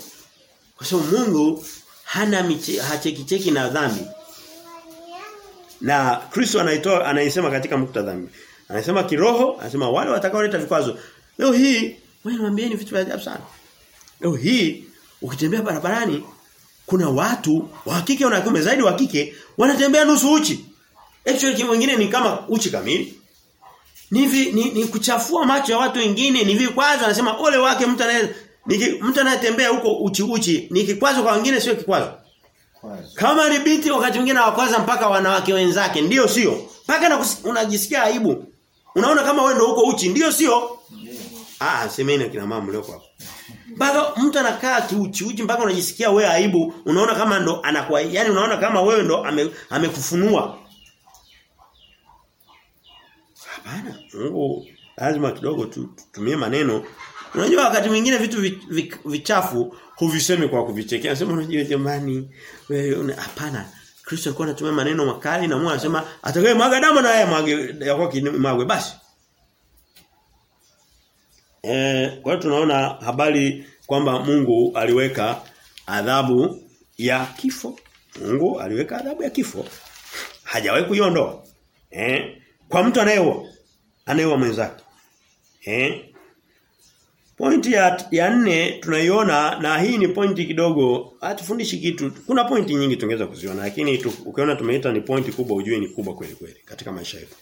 Kwa sababu Mungu hana hachekicheki na dhambi. Na Kristo anaitoa anaisema katika muktadha. Anasema kiroho, anasema wale watakaoleta vikwazo. Leo hii wewe niambieni vitu vya ajabu sana. Leo hii ukitembea barabarani kuna watu wa kike na kiume zaidi wa kike wanatembea nusu uchi. Actually kimwingine ni kama uchi kamili. Ni, vi, ni, ni kuchafua macho ya watu wengine, ni vikwazo anasema ole wake mtu anaye mtu anayetembea huko uchi uchi ni kikwazo kwa wengine sio kikwazo. Kama ni binti wakati mwingine hawakwaza mpaka wanawake wenzake, ndio sio? Mpaka unajisikia aibu. Unaona kama wewe ndio huko uchi, ndio sio? Ah, semeni akina mama mlioko hapo. Mpaka mtu anakaa tu uchi uchi mpaka unajisikia wewe aibu, unaona kama ndo anakuwa yani unaona kama wewe ndo amekufunua. Hapana, Mungu lazima kidogo tu- tutumie maneno. Unajua wakati mwingine vitu vi- vi- vichafu huvisemi kwa kuvichekea. Sema unajua jamani, wewe hapana. Kristo alikuwa anatumia maneno makali na Mungu anasema atakaye mwaga damu na yeye mwage yako mwagwe basi. Eh, kwa hiyo tunaona habari kwamba Mungu aliweka adhabu ya kifo. Mungu aliweka adhabu ya kifo. Hajawahi kuiondoa. Eh? Kwa mtu anayeua anayeua mwenzake. Eh? Pointi ya, ya nne tunaiona na hii ni pointi kidogo hatufundishi kitu. Kuna pointi nyingi tungeweza kuziona lakini tu, ukiona tumeita ni pointi kubwa ujue ni kubwa kweli kweli katika maisha yetu.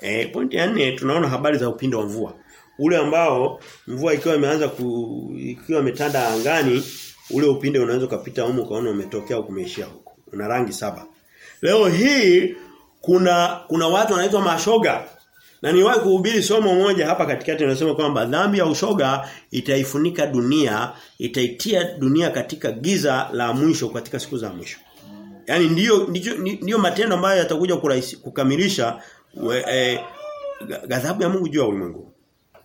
Eh pointi ya nne tunaona habari za upinde wa mvua. Ule ambao mvua ikiwa imeanza ku ikiwa imetanda angani ule upinde unaweza kupita huko ukaona umetokea huko umeishia huko. Una rangi saba. Leo hii kuna kuna watu wanaitwa mashoga. Na niwahi kuhubiri somo moja hapa katikati linasema kwamba dhambi ya ushoga itaifunika dunia, itaitia dunia katika giza la mwisho katika siku za mwisho. Yaani ndiyo ndiyo, ndiyo matendo ambayo yatakuja kukamilisha eh, ghadhabu ya Mungu juu ya ulimwengu.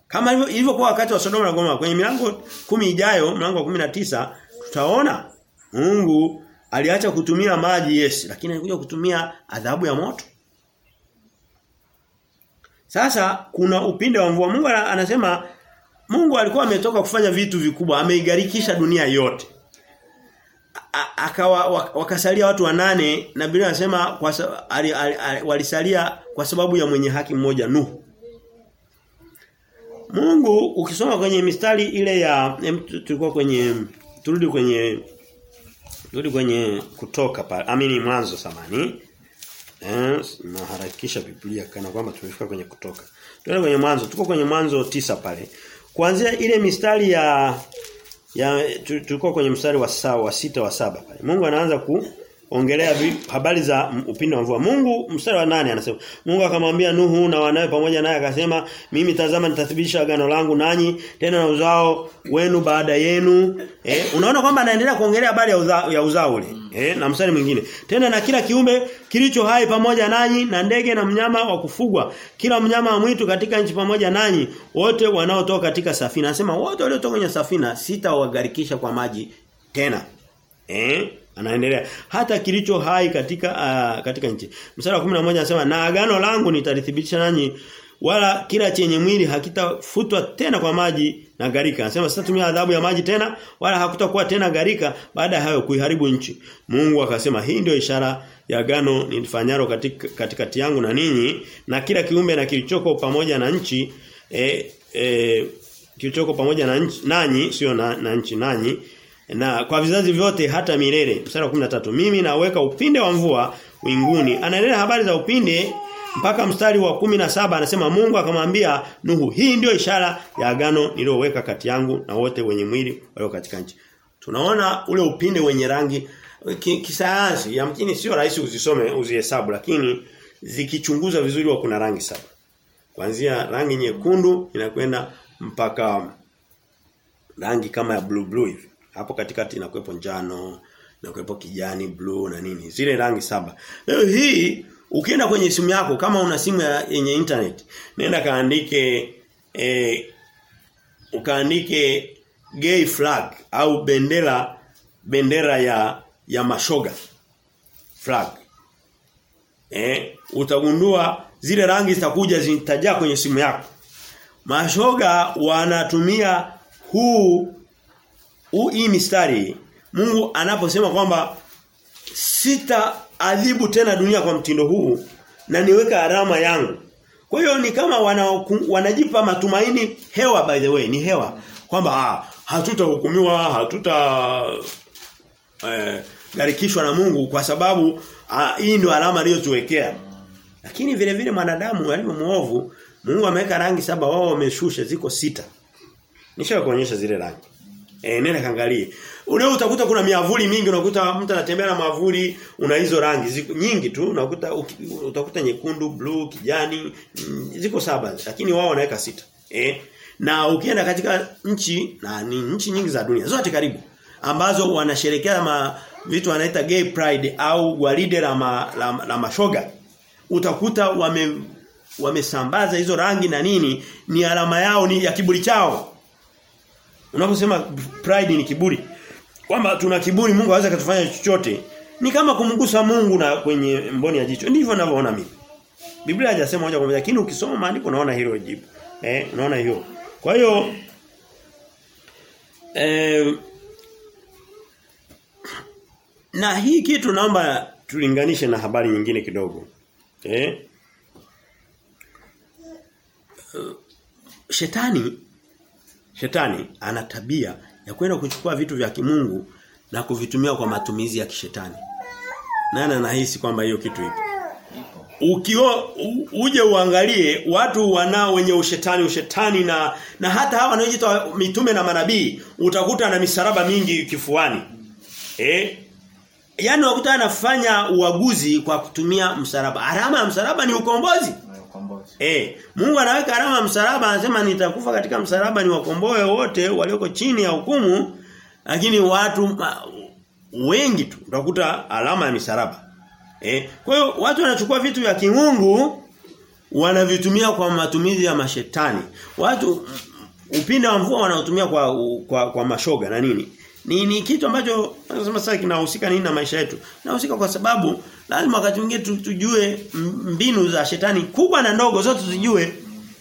Kama ilivyokuwa wakati wa Sodoma na Gomora kwenye milango kumi ijayo, mlango wa 19 tutaona Mungu aliacha kutumia maji yes, lakini alikuja kutumia adhabu ya moto. Sasa kuna upinde wa mvua. Mungu anasema Mungu alikuwa ametoka kufanya vitu vikubwa, ameigarikisha dunia yote. Akawa wakasalia watu wanane na Biblia inasema kwa sa- ali- ali- ali- walisalia kwa sababu ya mwenye haki mmoja Nuhu. Mungu ukisoma kwenye mistari ile ya tulikuwa kwenye turudi kwenye turudi kwenye kutoka pale. Amini mwanzo samani. Eh, naharakisha Biblia kana kwamba tumefika kwenye kutoka. Tuende kwenye mwanzo. Tuko kwenye mwanzo tisa pale. Kuanzia ile mistari ya ya tulikuwa kwenye mstari wa sawa wa sita wa saba pale. Mungu anaanza kuongelea vi- habari za upinde wa mvua. Mungu mstari wa nane anasema Mungu akamwambia Nuhu na wanawe pamoja naye akasema mimi tazama nitathibitisha agano langu nanyi tena na uzao wenu baada yenu. Eh, unaona kwamba anaendelea kuongelea habari ya uzao, ya uzao ule. Eh, na mstari mwingine. Tena na kila kiumbe kilicho hai pamoja nanyi na ndege na mnyama wa kufugwa, kila mnyama wa mwitu katika nchi pamoja nanyi, wote wanaotoka katika safina. Anasema wote waliotoka kwenye safina sitawagarikisha kwa maji tena. Eh? Anaendelea. Hata kilicho hai katika uh, katika nchi. Mstari wa 11 anasema na agano langu nitalithibitisha nanyi wala kila chenye mwili hakitafutwa tena kwa maji na garika. Anasema sitatumia adhabu ya maji tena wala hakutakuwa tena garika baada ya hayo kuiharibu nchi. Mungu akasema hii ndio ishara ya agano nilifanyalo katika katikati yangu na ninyi na kila kiumbe na kilichoko pamoja na nchi eh, eh, kilichoko pamoja na nchi nanyi sio na, na nchi nanyi na kwa vizazi vyote hata milele. Mstari wa 13 mimi naweka upinde wa mvua winguni anaendelea habari za upinde mpaka mstari wa kumi na saba. Anasema Mungu akamwambia Nuhu hii ndio ishara ya agano niliyoweka kati yangu na wote wenye mwili walio katika nchi. Tunaona ule upinde wenye rangi ki- kisayansi. Yamkini sio rahisi uzisome uzihesabu lakini zikichunguza vizuri wa kuna rangi saba. Kuanzia rangi nyekundu inakwenda mpaka rangi kama ya blue blue hivi. Hapo katikati inakuepo njano, inakuwepo kijani, blue na nini. Zile rangi saba. Leo hii ukienda kwenye simu yako kama una simu yenye internet, nenda kaandike eh ukaandike gay flag au bendera bendera ya ya mashoga flag. Eh, utagundua zile rangi zitakuja zitajaa kwenye simu yako. Mashoga wanatumia huu hii mistari Mungu anaposema kwamba sita adhibu tena dunia kwa mtindo huu na niweka alama yangu. Kwa hiyo ni kama wana, wanajipa matumaini hewa by the way ni hewa kwamba ah, hatutahukumiwa hatuta eh, garikishwa na Mungu kwa sababu ah, hii ndio alama aliyotuwekea. Lakini vile vile mwanadamu alivyo muovu Mungu ameweka rangi saba wao wameshusha ziko sita. Nishakuonyesha zile rangi. Eh nenda kaangalie. Ule utakuta kuna miavuli mingi unakuta mtu anatembea na mavuli una hizo rangi ziko nyingi tu unakuta utakuta nyekundu, blue, kijani ziko saba lakini wao wanaweka sita. Eh na ukienda katika nchi na ni nchi nyingi za dunia zote karibu ambazo wanasherekea ma vitu wanaita gay pride au gwaride la, ma, la, la mashoga utakuta wame wamesambaza hizo rangi na nini ni alama yao ni ya kiburi chao Unaposema pride ni kiburi kwamba tuna kiburi Mungu hawezi kutufanya chochote ni kama kumgusa Mungu na kwenye mboni ya jicho. Ndivyo ninavyoona mimi. Biblia haijasema moja kwa moja lakini ukisoma maandiko unaona hilo jibu. Eh unaona hiyo kwa hiyo eh na hii kitu naomba tulinganishe na habari nyingine kidogo. Eh shetani shetani ana tabia ya kwenda kuchukua vitu vya kimungu na kuvitumia kwa matumizi ya kishetani. Nani anahisi kwamba hiyo kitu ipo? Ukio uje uangalie watu wanao wenye ushetani ushetani na na hata hawa wanaojiita mitume na manabii utakuta na misaraba mingi kifuani. Eh? Yaani wakuta anafanya uaguzi kwa kutumia msalaba. Alama ya msalaba ni ukombozi. Eh, Mungu anaweka alama msalaba anasema nitakufa katika msalaba ni wakomboe wote walioko chini ya hukumu lakini watu wengi tu utakuta alama ya misalaba. Eh, kwa hiyo watu wanachukua vitu vya kimungu wanavitumia kwa matumizi ya mashetani. Watu upinde wa mvua wanaotumia kwa, kwa kwa mashoga na nini? Ni ni kitu ambacho nasema sasa kinahusika nini na maisha yetu? Nahusika kwa sababu lazima wakati mwingine tujue mbinu za shetani kubwa na ndogo zote tuzijue.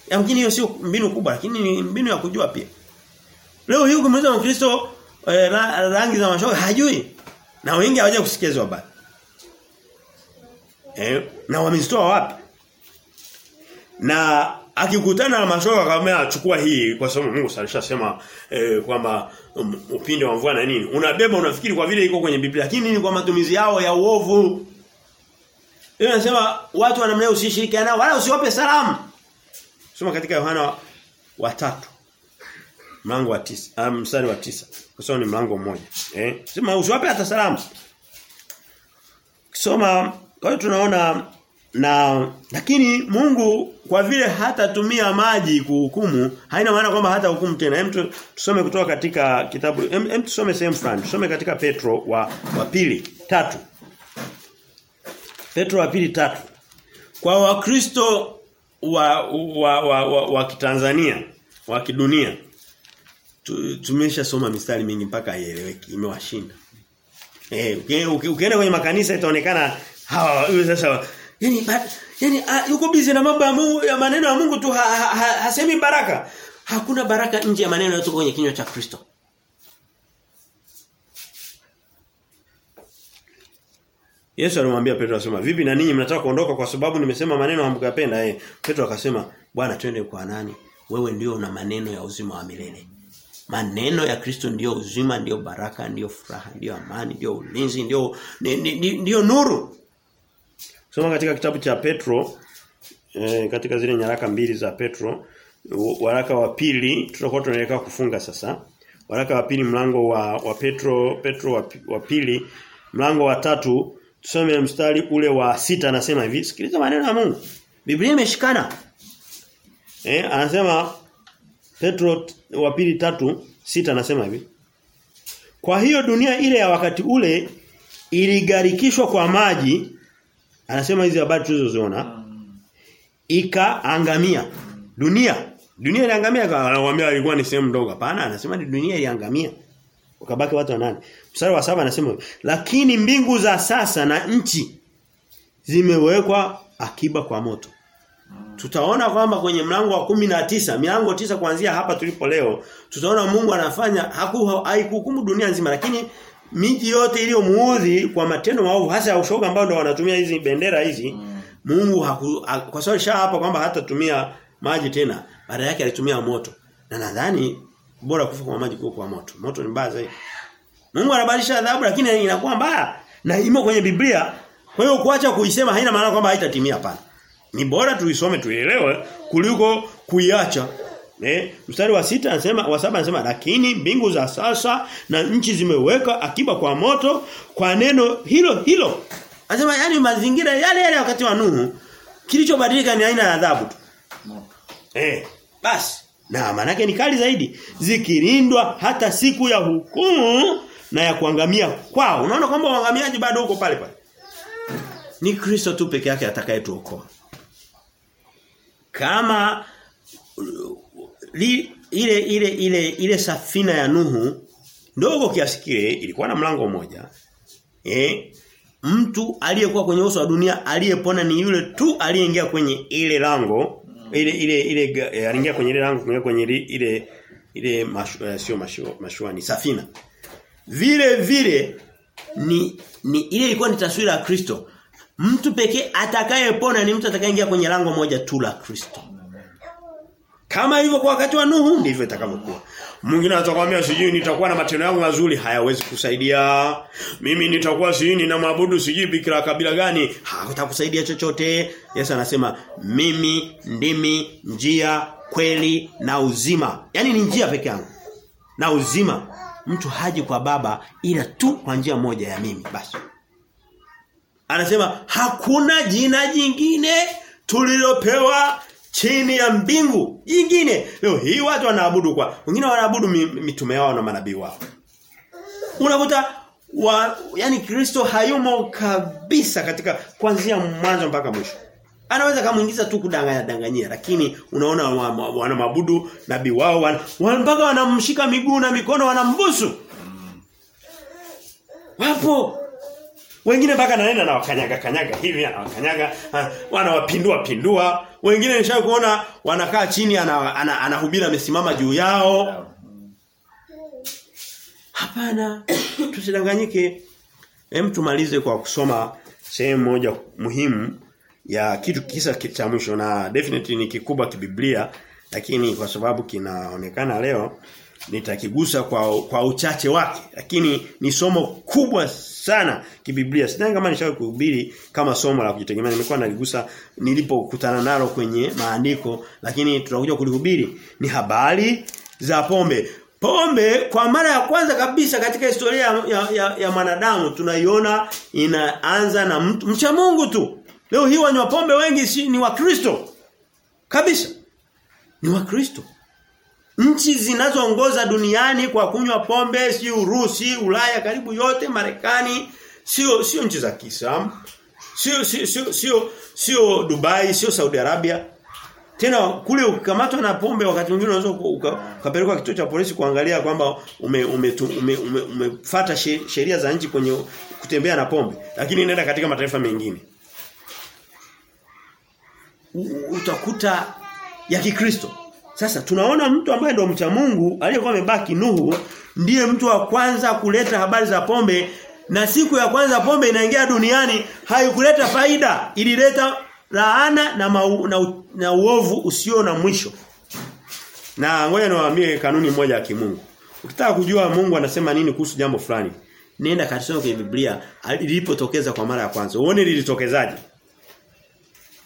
Yamkini hiyo sio mbinu kubwa lakini ni mbinu ya kujua pia. Leo hii kumweza Kristo eh, rangi za mashoga hajui. Na wengi hawaje kusikizwa hizo. Eh, na wamezitoa wapi? Na akikutana na mashoka kama achukua hii kwa sababu Mungu alishasema eh, kwamba um, upinde wa mvua na nini. Unabeba unafikiri kwa vile iko kwenye Biblia lakini ni kwa matumizi yao ya uovu. Yeye anasema watu wanamlea usishirikiane nao wala usiwape salamu. Soma katika Yohana wa tatu mlango wa tisa um, mstari wa tisa. Kwa sababu ni mlango mmoja eh. Sema usiwape hata salamu. Soma kwa hiyo tunaona na lakini Mungu kwa vile hatatumia maji kuhukumu haina maana kwamba hata hukumu tena. Hem tusome kutoka katika kitabu hem, tusome sehemu fulani. Tusome katika Petro wa wa pili tatu. Petro wa pili tatu. Kwa Wakristo wa wa wa, wa, wa Kitanzania, wa kidunia tumesha soma mistari mingi mpaka ieleweke imewashinda. Eh, ukienda kwenye makanisa itaonekana hawa sasa yani yani yuko busy na mambo ya Mungu ya maneno ya Mungu tu ha, ha, ha, hasemi baraka. Hakuna baraka nje ya maneno yote kwenye kinywa cha Kristo. Yesu alimwambia Petro asema, "Vipi na ninyi mnataka kuondoka kwa sababu nimesema maneno hamkuyapenda?" Eh, Petro akasema, "Bwana twende kwa nani? Wewe ndio una maneno ya uzima wa milele." Maneno ya Kristo ndiyo uzima, ndio baraka, ndio furaha, ndio amani, ndio ulinzi, ndiyo ndio nuru. Soma katika kitabu cha Petro e, katika zile nyaraka mbili za Petro waraka wa pili tutakuwa tunaelekea kufunga sasa. Waraka wa pili mlango wa wa Petro Petro wa, wa pili mlango wa tatu tusome mstari ule wa sita anasema hivi sikiliza maneno ya Mungu. Biblia imeshikana. Eh anasema Petro wa pili tatu sita anasema hivi. Kwa hiyo dunia ile ya wakati ule iligarikishwa kwa maji anasema hizi habari tulizoziona ikaangamia. Dunia. Dunia iliangamia anawaambia ilikuwa ni sehemu ndogo. Hapana anasema ni dunia iliangamia. Wakabaki watu wanane. Mstari wa saba anasema lakini mbingu za sasa na nchi zimewekwa akiba kwa moto. Tutaona kwamba kwenye mlango wa kumi na tisa milango tisa kuanzia hapa tulipo leo, tutaona Mungu anafanya haikuhukumu dunia nzima lakini miji yote iliyomuudhi kwa matendo maovu hasa ya ushoga ambao ndo wanatumia hizi bendera hizi mm. Mungu haku, ha, kwa sababu sha hapa kwamba hatatumia maji tena baada yake alitumia moto. Na nadhani bora kufa kwa maji kuliko kwa moto. Moto ni mbaya zaidi. Mungu anabadilisha adhabu lakini inakuwa mbaya na imo kwenye Biblia. Kwa hiyo kuacha kuisema haina maana kwamba haitatimia hapana. Ni bora tuisome tuielewe kuliko kuiacha Eh, mstari wa sita anasema wa saba anasema lakini mbingu za sasa na nchi zimeweka akiba kwa moto kwa neno hilo hilo. Anasema yani mazingira yale yale wakati wa Nuhu kilichobadilika ni aina ya adhabu tu. Eh, basi na maana ni kali zaidi zikilindwa hata siku ya hukumu na ya kuangamia kwao. Unaona kwamba uangamiaji bado huko pale pale. Ni Kristo tu peke yake atakayetuokoa. Kama li, ile ile ile ile safina ya Nuhu ndogo kiasi kile ilikuwa na mlango mmoja. Eh? Mtu aliyekuwa kwenye uso wa dunia aliyepona ni yule tu aliyeingia kwenye ile lango ile ile ile e, aliingia kwenye ile lango kwenye kwenye ile ile mashua sio mashua, mashua ni safina. Vile vile ni ni ile ilikuwa ni taswira ya Kristo. Mtu pekee atakayepona ni mtu atakayeingia kwenye lango moja tu la Kristo. Kama hivyo kwa wakati wa Nuhu ndivyo itakavyokuwa. Mwingine atakwambia sijui nitakuwa na matendo yangu mazuri hayawezi kusaidia. Mimi nitakuwa sijui nina maabudu sijui bikira kabila gani hakutakusaidia chochote. Yesu anasema mimi ndimi njia kweli na uzima. Yaani ni njia peke yangu. Na uzima. Mtu haji kwa baba ila tu kwa njia moja ya mimi basi. Anasema hakuna jina jingine tulilopewa chini ya mbingu nyingine. leo hii watu wanaabudu kwa wengine wanaabudu mitume yao na manabii wao. Unakuta wa, yani Kristo hayumo kabisa katika kuanzia mwanzo mpaka mwisho. Anaweza kumuingiza tu kudanganya danganyia lakini unaona wana mabudu nabii wao mpaka wanamshika miguu na mikono wanambusu. Wapo wengine mpaka naenda na wakanyaga kanyaga hivi anawakanyaga wanawapindua pindua. Wengine nishakuona kuona wanakaa chini anahubiri ana, ana, ana amesimama juu yao. Hapana tusidanganyike. Hem tumalize kwa kusoma sehemu moja muhimu ya kitu kisa cha mwisho na definitely ni kikubwa kibiblia lakini kwa sababu kinaonekana leo nitakigusa kwa kwa uchache wake. Lakini ni somo kubwa sana kibiblia. Sidhani kama nishawahi kuhubiri kama somo la kujitegemea. Nimekuwa naligusa nilipokutana nalo kwenye maandiko lakini tutakuja kulihubiri. Ni habari za pombe. Pombe kwa mara ya kwanza kabisa katika historia ya, ya, ya, ya mwanadamu tunaiona inaanza na mtu mcha Mungu tu. Leo hii wanywa pombe wengi si, ni wakristo. Kabisa. Ni wakristo Nchi zinazoongoza duniani kwa kunywa pombe si Urusi, Ulaya karibu yote, Marekani, sio sio nchi za Kiislamu. Sio sio sio sio Dubai, sio Saudi Arabia. Tena kule ukikamatwa na pombe wakati mwingine unaweza ukapelekwa kituo cha polisi kuangalia kwamba ume umefuata ume, ume, ume sheria za nchi kwenye kutembea na pombe. Lakini inaenda katika mataifa mengine. Utakuta ya Kikristo sasa tunaona mtu ambaye ndo mcha Mungu aliyekuwa amebaki Nuhu ndiye mtu wa kwanza kuleta habari za pombe na siku ya kwanza pombe inaingia duniani haikuleta faida ilileta laana na, mau, na, na uovu usio na mwisho. Na ngoja niwaambie kanuni moja ya kimungu. Ukitaka kujua Mungu anasema nini kuhusu jambo fulani, nenda katika kwenye Biblia lilipotokeza kwa mara ya kwanza. Uone lilitokezaje.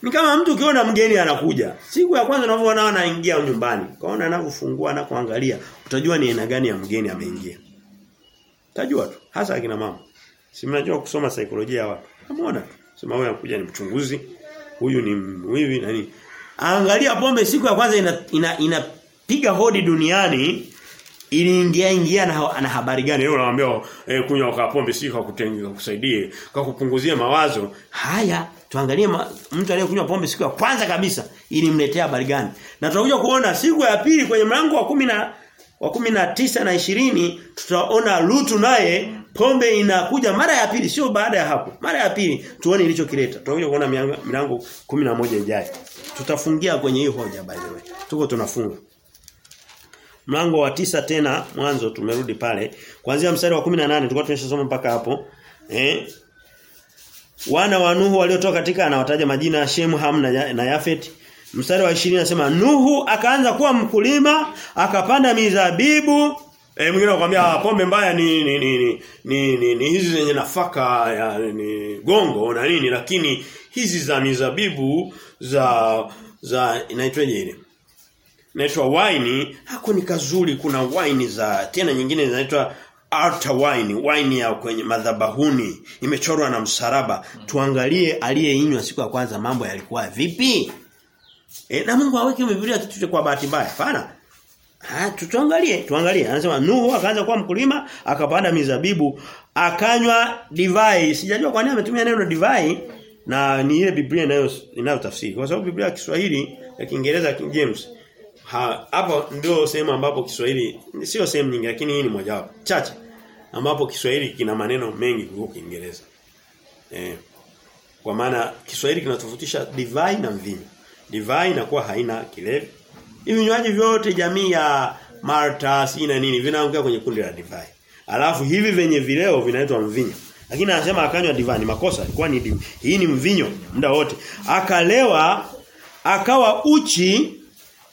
Ni kama mtu ukiona mgeni anakuja. Siku ya kwanza unavyoona anaingia nyumbani. Kaona anavyofungua na kuangalia, utajua ni aina gani ya mgeni ameingia. Utajua tu, hasa akina mama. Si mnajua kusoma saikolojia ya watu. Unaona tu. Sema huyu anakuja ni mchunguzi, huyu ni hivi nani. Angalia pombe siku ya kwanza ina inapiga ina hodi duniani iliingia ingia na, na habari gani? Leo unawaambia eh, kunywa kwa pombe si kwa kutengeneza kusaidie kwa kupunguzia mawazo. Haya tuangalie ma, mtu aliyekunywa pombe siku ya kwanza kabisa ilimletea habari gani? Na tutakuja kuona siku ya pili kwenye mlango wa kumi na wa kumi na tisa na ishirini tutaona Lutu naye pombe inakuja mara ya pili sio baada ya hapo mara ya pili tuone ilichokileta. Tutakuja kuona na moja ijayo. Tutafungia kwenye hii hoja by the way. Tuko tunafunga. Mlango wa tisa tena mwanzo tumerudi pale. Kuanzia mstari wa 18 tulikuwa tumeshasoma mpaka hapo. Eh? Wana wa Nuhu waliotoka katika anawataja majina Shem, Ham na, na Yafet. Mstari wa 20 anasema Nuhu akaanza kuwa mkulima, akapanda mizabibu. Eh mwingine anakuambia pombe mbaya ni ni ni ni, ni, ni, ni hizi zenye nafaka ya ni gongo na nini lakini hizi za mizabibu za za inaitwaje ile? Inaitwa wine, hako ni kazuri kuna wine za tena nyingine zinaitwa altar wine, wine ya kwenye madhabahuni imechorwa na msalaba. Tuangalie aliyeinywa siku ya kwanza mambo yalikuwa vipi? E, na Mungu aweke Biblia kitu kwa bahati mbaya. Hapana. Ha, tuangalie, tuangalie. Anasema Nuhu akaanza kuwa mkulima, akapanda mizabibu, akanywa divai. Sijajua kwa nini ametumia neno divai na ni ile Biblia inayo inayotafsiri. Kwa sababu Biblia ya Kiswahili ya Kiingereza King James ha, hapo ndio sehemu ambapo Kiswahili sio sehemu nyingi lakini hii ni mojawapo chache ambapo Kiswahili kina maneno mengi kuliko Kiingereza. Eh, kwa maana Kiswahili kinatofautisha divai na mvinyo. Divai inakuwa haina kilevi. Hivi vinywaji vyote jamii ya Malta na nini vinaanguka kwenye kundi la divai. Alafu hivi venye vileo vinaitwa mvinyo. Lakini anasema akanywa divai ni makosa, ilikuwa ni divi. hii ni mvinyo muda wote. Akalewa akawa uchi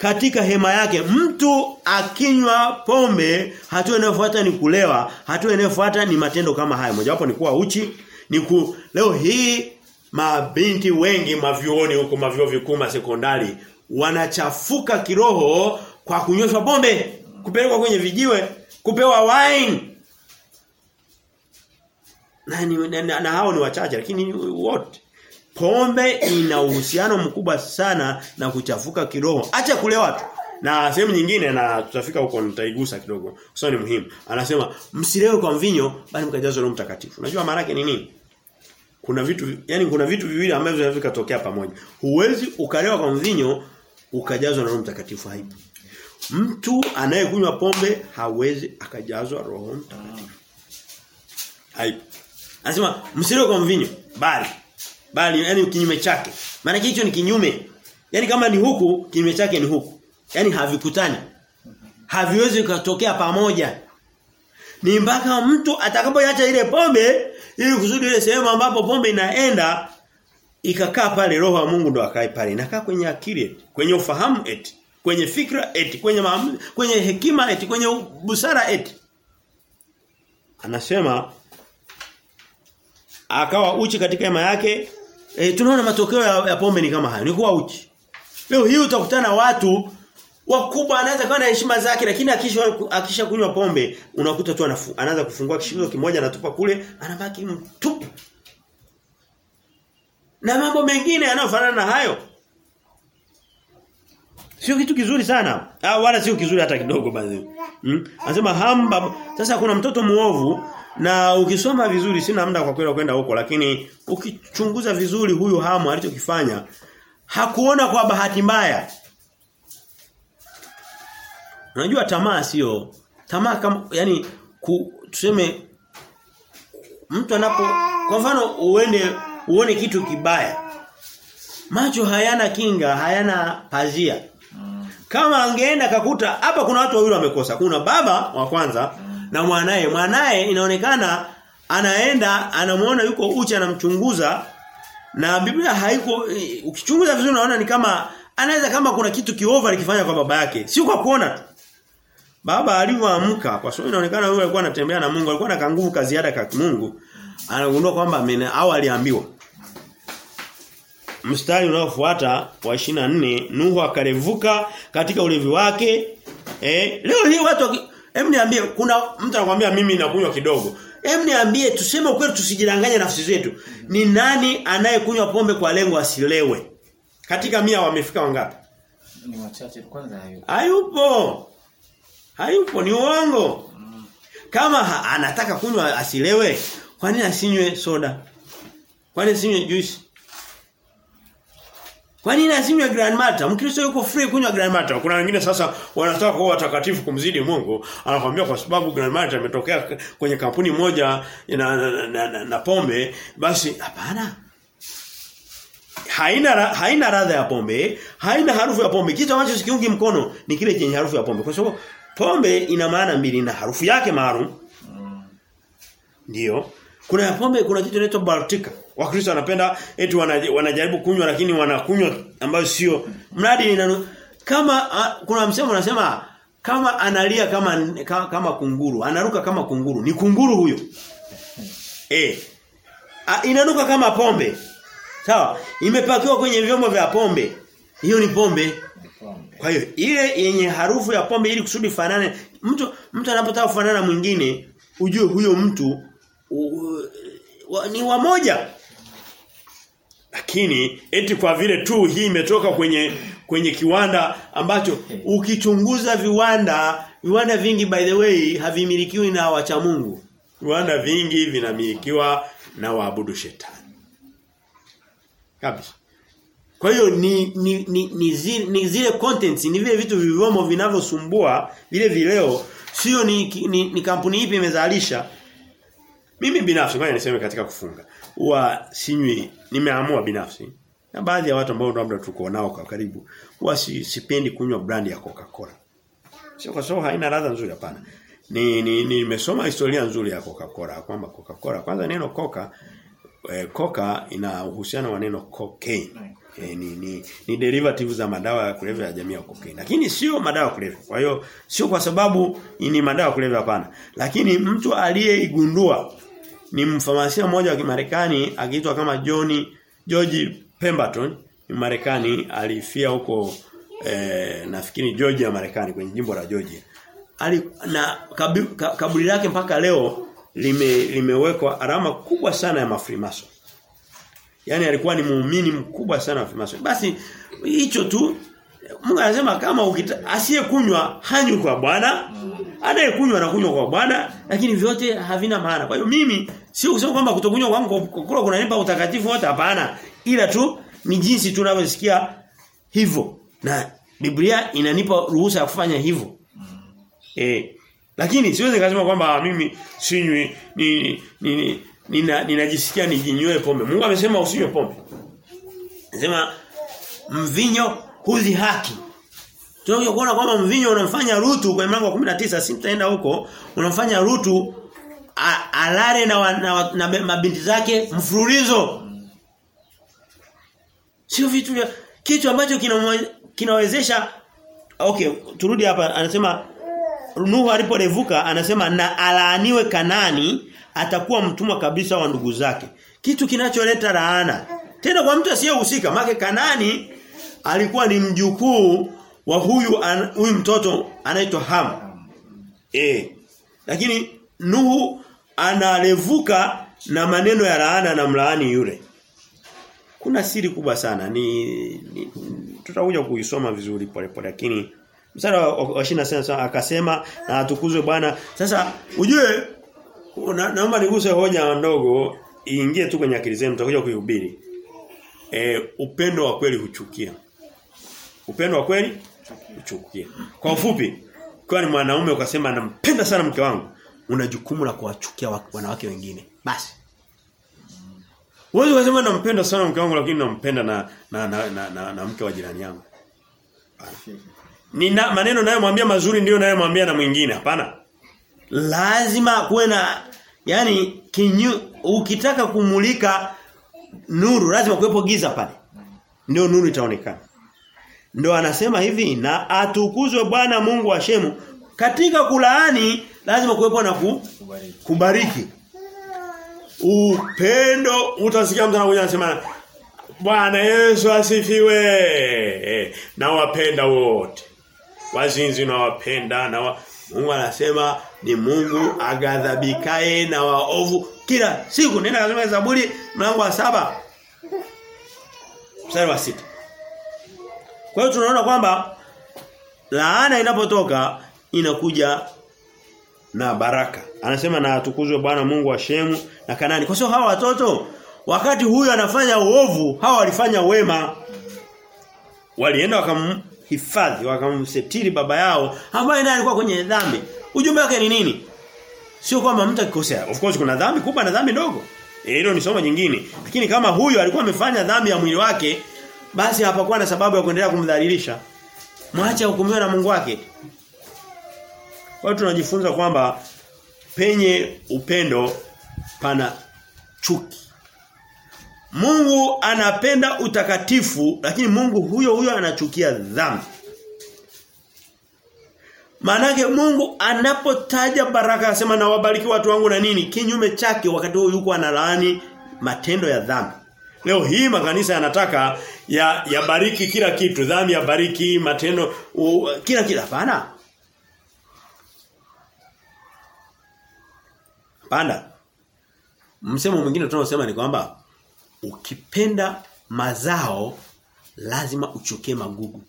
katika hema yake. Mtu akinywa pombe, hatua inayofuata ni kulewa, hatua inayofuata ni matendo kama haya. Mojawapo ni kuwa uchi, ni ku leo hii mabinti wengi mavyuoni huko mavyuo vikuu sekondari wanachafuka kiroho kwa kunyoshwa pombe, kupelekwa kwenye vijiwe, kupewa wine. Na, na, na, na hao ni wachache lakini wote pombe ina uhusiano mkubwa sana na kuchafuka kiroho. Acha kulewa tu. Na sehemu nyingine na tutafika huko nitaigusa kidogo. Kwa ni muhimu. Anasema msilewe kwa mvinyo bali mkajazwe Roho Mtakatifu. Unajua maana yake ni nini? Kuna vitu yani kuna vitu viwili ambavyo vinaweza vikatokea pamoja. Huwezi ukalewa kwa mvinyo ukajazwa na Roho Mtakatifu haipo. Mtu anayekunywa pombe hawezi akajazwa Roho Mtakatifu. Haipo. Anasema msilewe kwa mvinyo bali bali yani kinyume chake. Maana hicho ni kinyume. Yaani kama ni huku kinyume chake ni huku. Yaani havikutani. Haviwezi kutokea pamoja. Ni mpaka mtu atakapoacha ile pombe ili kuzuri ile sehemu ambapo pombe inaenda ikakaa pale roho wa Mungu ndo akae pale. Inakaa kwenye akili eti, kwenye ufahamu eti, kwenye fikra eti, kwenye maamuzi, kwenye hekima eti, kwenye busara eti. Anasema akawa uchi katika hema yake e, tunaona matokeo ya, ya pombe ni kama hayo ni kuwa uchi leo hii utakutana watu wakubwa anaweza kuwa na heshima zake lakini akisha akisha kunywa pombe unakuta tu anaanza kufungua kishindo kimoja anatupa kule anabaki mtupu na mambo mengine yanayofanana na hayo Sio kitu kizuri sana. Ah, wala sio kizuri hata kidogo basi. Hmm? Anasema hamba sasa kuna mtoto muovu na ukisoma vizuri sina muda kwa kweli kwenda huko lakini ukichunguza vizuri huyu hamu alichokifanya hakuona kwa bahati mbaya. Unajua tamaa sio tamaa kama yani ku, tuseme mtu anapo kwa mfano uende uone kitu kibaya. Macho hayana kinga, hayana pazia. Kama angeenda kakuta hapa kuna watu wawili wamekosa. Kuna baba wa kwanza na mwanaye. Mwanae inaonekana anaenda anamuona yuko uchi anamchunguza na Biblia haiko ukichunguza vizuri unaona ni kama anaweza kama kuna kitu kiova alikifanya kwa baba yake. Sio kwa kuona tu. Baba alivyoamka kwa sababu inaonekana yule alikuwa anatembea na Mungu, alikuwa na nguvu kazi ziada kwa Mungu. Anagundua kwamba au aliambiwa. Mstari unaofuata wa 24 Nuhu akarevuka katika ulevi wake. Eh, leo hii watu Hem niambie kuna mtu anakuambia mimi nakunywa kidogo. Hem niambie tuseme ukweli tusijidanganye nafsi zetu. Ni nani anayekunywa pombe kwa lengo asilewe? Katika mia wamefika wangapi? Ni wachache kwanza hayo. Hayupo. Hayupo ni uongo. Kama ha, anataka kunywa asilewe, kwa nini asinywe soda? Kwa nini asinywe juice? Kwa nini lazima Grand Mata? Mkristo yuko free kunywa Grand Mata. Kuna wengine sasa wanataka kuwa watakatifu kumzidi Mungu. Anakuambia kwa sababu Grand Mata imetokea kwenye kampuni moja na, na, na, na, na pombe, basi hapana. haina haina ladha ya pombe, haina harufu ya pombe. Kitu ambacho sikiungi mkono ni kile chenye harufu ya pombe. Kwa sababu pombe ina maana mbili na harufu yake maalum. Ndio. Kuna ya pombe kuna kitu inaitwa Baltica. Wakristo wanapenda eti wanajaribu kunywa lakini wanakunywa ambayo sio mradi inanu, kama a, kuna msemo unasema kama analia kama kama, kunguru, anaruka kama kunguru. Ni kunguru huyo. Eh. Inanuka kama pombe. Sawa? Imepakiwa kwenye vyombo vya pombe. Hiyo ni pombe. Kwa hiyo ile yenye harufu ya pombe ili kusudi fanane mtu mtu anapotaka kufanana mwingine ujue huyo mtu u, wa, ni wamoja. Lakini eti kwa vile tu hii imetoka kwenye kwenye kiwanda ambacho ukichunguza viwanda viwanda vingi by the way havimilikiwi na wacha Mungu. Viwanda vingi vinamilikiwa na waabudu shetani. Kabisa. Kwa hiyo ni ni ni, ni, zile, ni zile contents ni vile vitu vivomo vinavyosumbua vile vileo sio ni, ni, ni kampuni ipi imezalisha mimi binafsi ngoja niseme katika kufunga huwa sinywi nimeamua binafsi na baadhi ya watu ambao labda tuko nao kwa karibu huwa si, sipendi kunywa brand ya Coca-Cola sio kwa sababu haina ladha nzuri hapana ni nimesoma ni ni historia nzuri ya Coca-Cola kwamba Coca-Cola kwanza neno Coca eh, Coca ina uhusiano wa neno cocaine E, ni, ni, ni derivative za madawa ya kulevya ya jamii ya cocaine. Lakini sio madawa ya kulevya. Kwa hiyo sio kwa sababu ni madawa ya kulevya hapana. Lakini mtu aliyeigundua ni mfamasia mmoja wa Kimarekani akiitwa kama John George Pemberton, ni Marekani alifia huko eh, nafikiri Georgia Marekani kwenye jimbo la Georgia. Ali, na kaburi lake mpaka leo lime, limewekwa alama kubwa sana ya mafrimaso. Yaani alikuwa ni muumini mkubwa sana wa Freemason. Basi hicho tu Mungu anasema kama asiyekunywa hanywi kwa Bwana, anayekunywa anakunywa kwa Bwana, lakini vyote havina maana. Kwa hiyo mimi sio kusema kwamba kutokunywa kwangu kula kunanipa utakatifu wote hapana. Ila tu ni jinsi tunavyosikia hivyo. Na Biblia inanipa ruhusa ya kufanya hivyo. Eh. Lakini siwezi kusema kwamba mimi sinywi ni ni, ni nina ninajisikia nijinywe pombe. Mungu amesema usinywe pombe. Anasema mvinyo huzi haki. Tunaweza kuona kwamba mvinyo unamfanya Rutu kwa mlango wa 19 sitaenda huko, unamfanya Rutu alale na, na, na mabinti zake mfululizo. Sio vitu vya kitu ambacho kina kinawezesha okay turudi hapa anasema Nuhu aliporevuka anasema na alaaniwe Kanani atakuwa mtumwa kabisa wa ndugu zake. Kitu kinacholeta laana. Tena kwa mtu asiyehusika, make Kanani alikuwa ni mjukuu wa huyu an, huyu mtoto anaitwa Ham. Eh. Lakini Nuhu analevuka na maneno ya laana na mlaani yule. Kuna siri kubwa sana ni, ni tutakuja kuisoma vizuri pole pole lakini mstari wa wa 26 akasema na atukuzwe Bwana. Sasa ujue na, naomba niguse hoja ndogo iingie tu kwenye akili zenu tutakuja kuihubiri. E, upendo wa kweli huchukia. Upendo wa kweli huchukia. Kwa ufupi, kwa ni mwanaume ukasema nampenda sana mke wangu, una jukumu la kuwachukia wanawake wengine. Basi. Wewe unasema nampenda sana mke wangu lakini nampenda na na na, na, na, na mke wa jirani yangu. Ni na, maneno nayo mwambia mazuri ndio nayo mwambia na mwingine, hapana. Lazima kuwe na yani kinyu ukitaka kumulika nuru lazima kuwepo giza pale. Ndio nuru itaonekana. Ndio anasema hivi na atukuzwe Bwana Mungu wa Shemu. Katika kulaani lazima kuwepo na ku, Kubariki. kubariki. Upendo utasikia mtu anakuja anasema Bwana Yesu asifiwe. Nawapenda Na wapenda wote. Wazinzi na wapenda na wa... Mungu anasema ni Mungu agadhabikae na waovu kila siku. Nenda kasoma Zaburi mlango wa saba mstari wa sita Kwa hiyo tunaona kwamba laana inapotoka inakuja na baraka. Anasema na atukuzwe Bwana Mungu wa Shemu na Kanani. Kwa sababu hawa watoto wakati huyu anafanya uovu, hawa walifanya wema. Walienda wakamhifadhi, wakamsetiri baba yao ambaye naye alikuwa kwenye dhambi. Ujumbe wake ni nini? Sio kwamba mtu akikosea. Of course kuna dhambi kubwa na dhambi ndogo. hilo ni somo jingine. Lakini kama huyu alikuwa amefanya dhambi ya mwili wake basi hapakuwa na sababu ya kuendelea kumdhalilisha. Mwache hukumiwe na Mungu wake. Kwa tunajifunza kwamba penye upendo pana chuki. Mungu anapenda utakatifu lakini Mungu huyo huyo anachukia dhambi. Maanake Mungu anapotaja baraka asema na wabariki watu wangu na nini kinyume chake wakati huo yuko analaani matendo ya dhambi. Leo hii makanisa yanataka ya yabariki kila kitu, dhambi yabariki, matendo u, kila kila hapana. Hapana. Msemo mwingine tunaosema ni kwamba ukipenda mazao lazima uchukie magugu.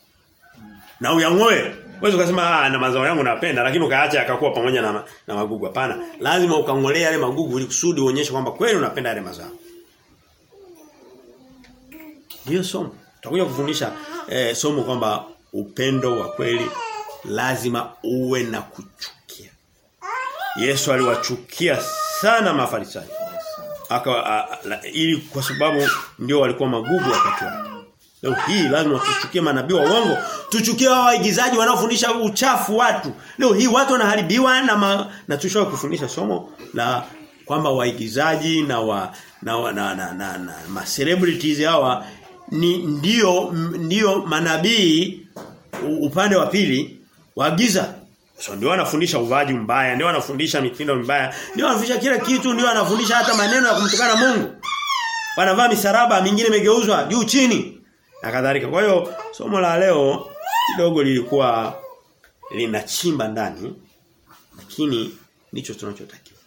Na uyangoe. Wewe ukasema ah na mazao yangu napenda lakini ukaacha yakakuwa pamoja na, na magugu hapana. Lazima ukangolea yale magugu ili kusudi uonyeshe kwamba kweli unapenda yale mazao. Ndio somo. Tutakuja kufundisha eh, somo kwamba upendo wa kweli lazima uwe na kuchukia. Yesu aliwachukia sana mafarisayo. Aka ili kwa sababu ndio walikuwa magugu wakati wake. Leo hii lazima tuchukie manabii wa uongo, tuchukie hao waigizaji wanaofundisha uchafu watu. Leo hii watu wanaharibiwa na ma, na tushao kufundisha somo la kwamba waigizaji na wa na wa, na, na, na, na ma celebrities hawa ni ndio ndio manabii upande wa pili waagiza So ndio anafundisha uvaji mbaya, ndio anafundisha mitindo mbaya, ndio anafundisha kila kitu, ndio anafundisha hata maneno ya kumtukana Mungu. Wanavaa misaraba mingine imegeuzwa juu chini na kadhalika. Kwa hiyo somo la leo kidogo lilikuwa linachimba ndani lakini ndicho tunachotakiwa.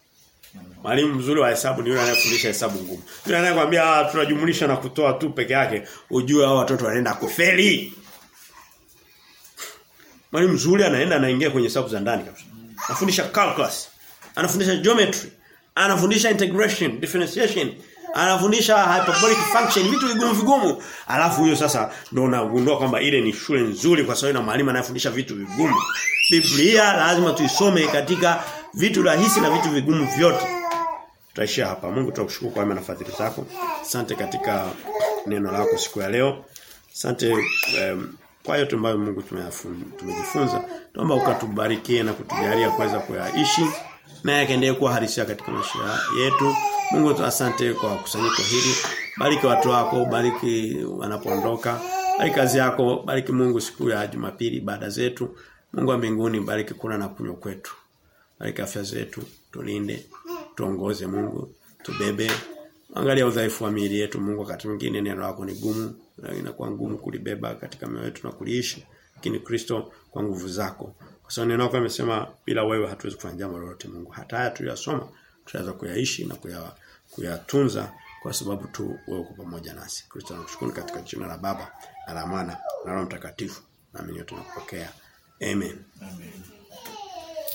Mwalimu mzuri wa hesabu ni yule anayefundisha hesabu ngumu. Yule anayekwambia tunajumlisha na kutoa tu peke yake, ujue hao watoto wanaenda kufeli. Mwalimu mzuri anaenda anaingia kwenye hesabu za ndani kabisa. Anafundisha calculus, anafundisha geometry, anafundisha integration, differentiation, anafundisha hyperbolic function, vitu vigumu vigumu. Alafu huyo sasa ndio unagundua kwamba ile ni shule nzuri kwa sababu ina mwalimu anayefundisha vitu vigumu. Biblia lazima tuisome katika vitu rahisi na vitu vigumu vyote. Tutaishia hapa. Mungu tunakushukuru kwa wema na fadhili zako. Asante katika neno lako siku ya leo. Asante um, kwa yote ambayo Mungu tumejifunza. Tuomba ukatubarikie na kutujalia kuweza kuyaishi na yakaendelee kuwa halisia katika maisha yetu. Mungu asante kwa kusanyiko hili. Bariki watu wako, bariki wanapoondoka. Bariki kazi yako, bariki Mungu siku ya Jumapili baada zetu. Mungu wa mbinguni bariki kula na kunywa kwetu. Bariki afya zetu, tulinde, tuongoze Mungu, tubebe. Angalia udhaifu wa miili yetu Mungu wakati mwingine neno lako ni gumu, inakuwa ngumu kulibeba katika mioyo yetu na kuliishi. Lakini Kristo kwa nguvu zako. Kwa sababu neno lako limesema bila wewe hatuwezi kufanya jambo lolote Mungu. Hata haya tuliyosoma tunaweza kuyaishi na kuya, kuyatunza kwa sababu tu wewe uko pamoja nasi. Kristo nakushukuru katika jina la Baba, na la Mwana, na Roho Mtakatifu. Na mimi tunakupokea. Amen. Amen.